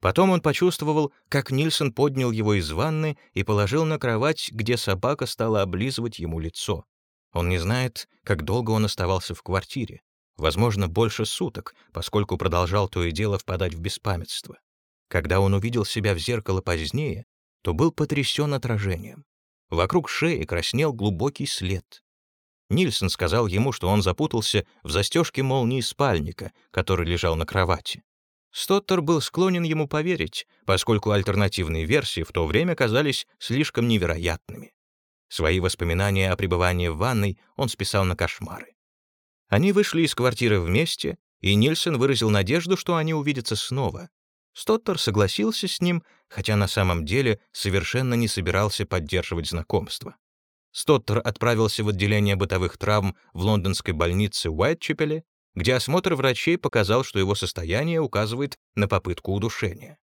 Потом он почувствовал, как Нильсон поднял его из ванны и положил на кровать, где собака стала облизывать ему лицо. Он не знает, как долго он оставался в квартире. Возможно, больше суток, поскольку продолжал то и дело впадать в беспамятство. Когда он увидел себя в зеркало позднее, то был потрясен отражением. Вокруг шеи краснел глубокий след. Нильсон сказал ему, что он запутался в застежке молнии спальника, который лежал на кровати. Стоттер был склонен ему поверить, поскольку альтернативные версии в то время казались слишком невероятными. Свои воспоминания о пребывании в ванной он списал на кошмары. Они вышли из квартиры вместе, и Нильсон выразил надежду, что они увидятся снова, Стоттер согласился с ним, хотя на самом деле совершенно не собирался поддерживать знакомство. Стоттер отправился в отделение бытовых травм в лондонской больнице Уайтчепеле, где осмотр врачей показал, что его состояние указывает на попытку удушения.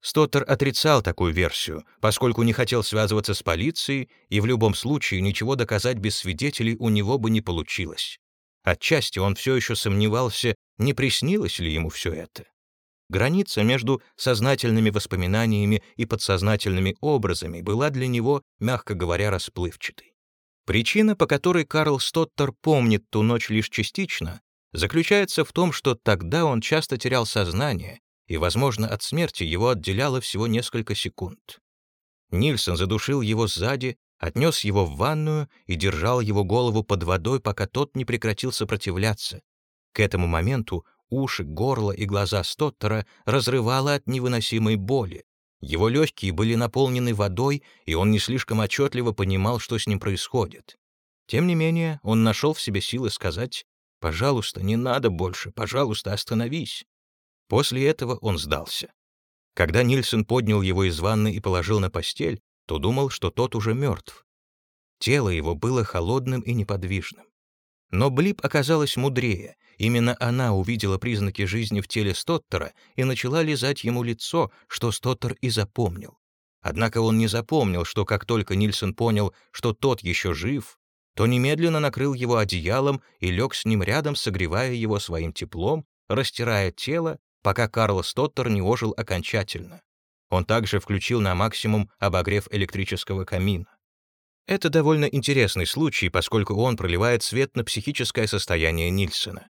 Стоттер отрицал такую версию, поскольку не хотел связываться с полицией, и в любом случае ничего доказать без свидетелей у него бы не получилось. Отчасти он все еще сомневался, не приснилось ли ему все это. Граница между сознательными воспоминаниями и подсознательными образами была для него, мягко говоря, расплывчатой. Причина, по которой Карл Стоттер помнит ту ночь лишь частично, заключается в том, что тогда он часто терял сознание, и, возможно, от смерти его отделяло всего несколько секунд. Нильсон задушил его сзади, отнес его в ванную и держал его голову под водой, пока тот не прекратил сопротивляться. К этому моменту уши, горло и глаза Стоттера разрывало от невыносимой боли. Его легкие были наполнены водой, и он не слишком отчетливо понимал, что с ним происходит. Тем не менее, он нашел в себе силы сказать «Пожалуйста, не надо больше, пожалуйста, остановись». После этого он сдался. Когда Нильсон поднял его из ванны и положил на постель, то думал, что тот уже мертв. Тело его было холодным и неподвижным. Но Блип оказалась мудрее Именно она увидела признаки жизни в теле Стоттера и начала лизать ему лицо, что Стоттер и запомнил. Однако он не запомнил, что как только Нильсон понял, что тот еще жив, то немедленно накрыл его одеялом и лег с ним рядом, согревая его своим теплом, растирая тело, пока Карл Стоттер не ожил окончательно. Он также включил на максимум обогрев электрического камина. Это довольно интересный случай, поскольку он проливает свет на психическое состояние Нильсона.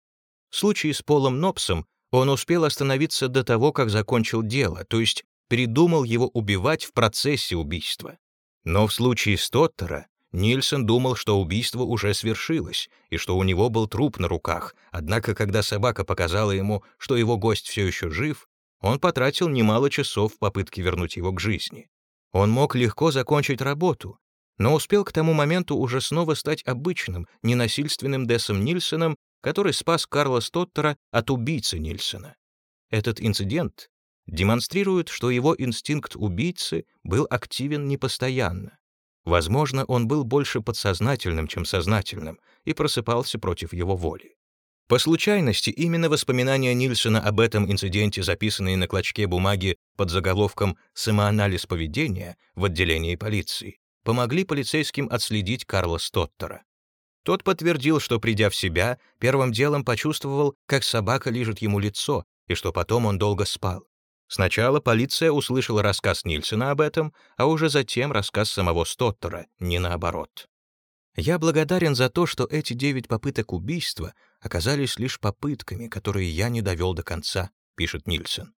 В случае с Полом Нопсом он успел остановиться до того, как закончил дело, то есть передумал его убивать в процессе убийства. Но в случае с Тоттера Нильсон думал, что убийство уже свершилось и что у него был труп на руках, однако когда собака показала ему, что его гость все еще жив, он потратил немало часов в попытке вернуть его к жизни. Он мог легко закончить работу, но успел к тому моменту уже снова стать обычным, ненасильственным Дессом Нильсоном который спас Карла Стоттера от убийцы Нильсона. Этот инцидент демонстрирует, что его инстинкт убийцы был активен непостоянно. Возможно, он был больше подсознательным, чем сознательным, и просыпался против его воли. По случайности, именно воспоминания Нильсона об этом инциденте, записанные на клочке бумаги под заголовком «Самоанализ поведения» в отделении полиции, помогли полицейским отследить Карла Стоттера. Тот подтвердил, что, придя в себя, первым делом почувствовал, как собака лижет ему лицо, и что потом он долго спал. Сначала полиция услышала рассказ Нильсона об этом, а уже затем рассказ самого Стоттера, не наоборот. Я благодарен за то, что эти девять попыток убийства оказались лишь попытками, которые я не довел до конца, пишет Нильсон.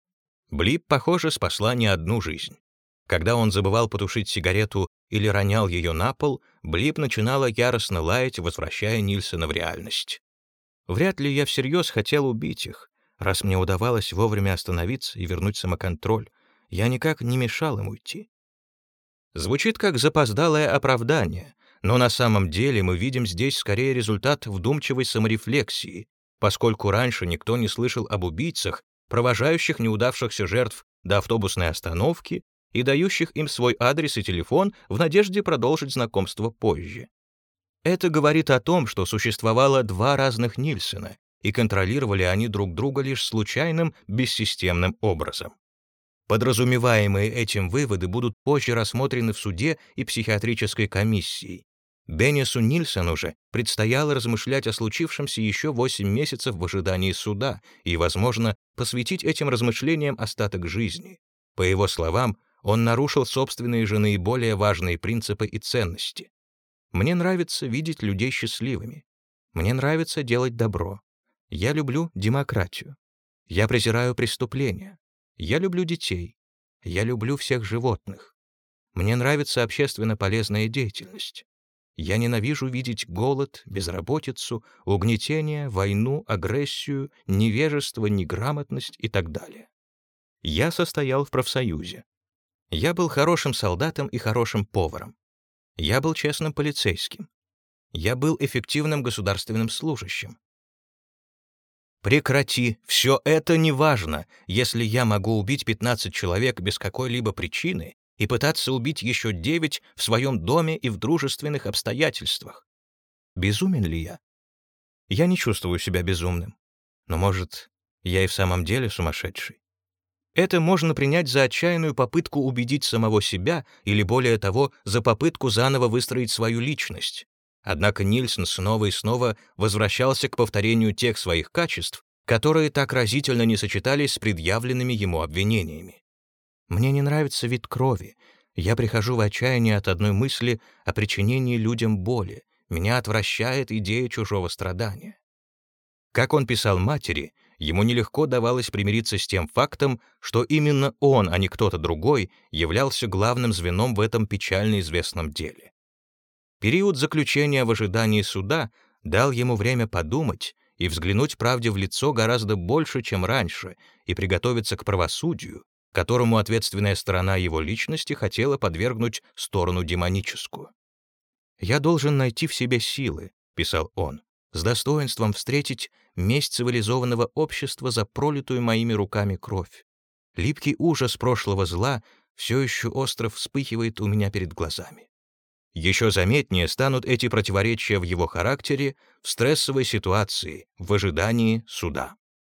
Блип, похоже, спасла не одну жизнь. Когда он забывал потушить сигарету или ронял ее на пол, Блип начинала яростно лаять, возвращая Нильсона в реальность. Вряд ли я всерьез хотел убить их. Раз мне удавалось вовремя остановиться и вернуть самоконтроль, я никак не мешал им уйти. Звучит как запоздалое оправдание, но на самом деле мы видим здесь скорее результат вдумчивой саморефлексии, поскольку раньше никто не слышал об убийцах, провожающих неудавшихся жертв до автобусной остановки и дающих им свой адрес и телефон в надежде продолжить знакомство позже. Это говорит о том, что существовало два разных Нильсона, и контролировали они друг друга лишь случайным, бессистемным образом. Подразумеваемые этим выводы будут позже рассмотрены в суде и психиатрической комиссии. Деннису Нильсону же предстояло размышлять о случившемся еще 8 месяцев в ожидании суда и, возможно, посвятить этим размышлениям остаток жизни. По его словам, он нарушил собственные же наиболее важные принципы и ценности. Мне нравится видеть людей счастливыми. Мне нравится делать добро. Я люблю демократию. Я презираю преступления. Я люблю детей. Я люблю всех животных. Мне нравится общественно полезная деятельность. Я ненавижу видеть голод, безработицу, угнетение, войну, агрессию, невежество, неграмотность и так далее. Я состоял в профсоюзе. Я был хорошим солдатом и хорошим поваром. Я был честным полицейским. Я был эффективным государственным служащим. Прекрати, все это не важно, если я могу убить 15 человек без какой-либо причины и пытаться убить еще 9 в своем доме и в дружественных обстоятельствах. Безумен ли я? Я не чувствую себя безумным. Но, может, я и в самом деле сумасшедший? Это можно принять за отчаянную попытку убедить самого себя или, более того, за попытку заново выстроить свою личность. Однако Нильсон снова и снова возвращался к повторению тех своих качеств, которые так разительно не сочетались с предъявленными ему обвинениями. «Мне не нравится вид крови. Я прихожу в отчаяние от одной мысли о причинении людям боли. Меня отвращает идея чужого страдания». Как он писал матери, ему нелегко давалось примириться с тем фактом, что именно он, а не кто-то другой, являлся главным звеном в этом печально известном деле. Период заключения в ожидании суда дал ему время подумать и взглянуть правде в лицо гораздо больше, чем раньше, и приготовиться к правосудию, которому ответственная сторона его личности хотела подвергнуть сторону демоническую. «Я должен найти в себе силы», — писал он, «с достоинством встретить месть цивилизованного общества за пролитую моими руками кровь. Липкий ужас прошлого зла все еще остро вспыхивает у меня перед глазами. Еще заметнее станут эти противоречия в его характере в стрессовой ситуации, в ожидании суда.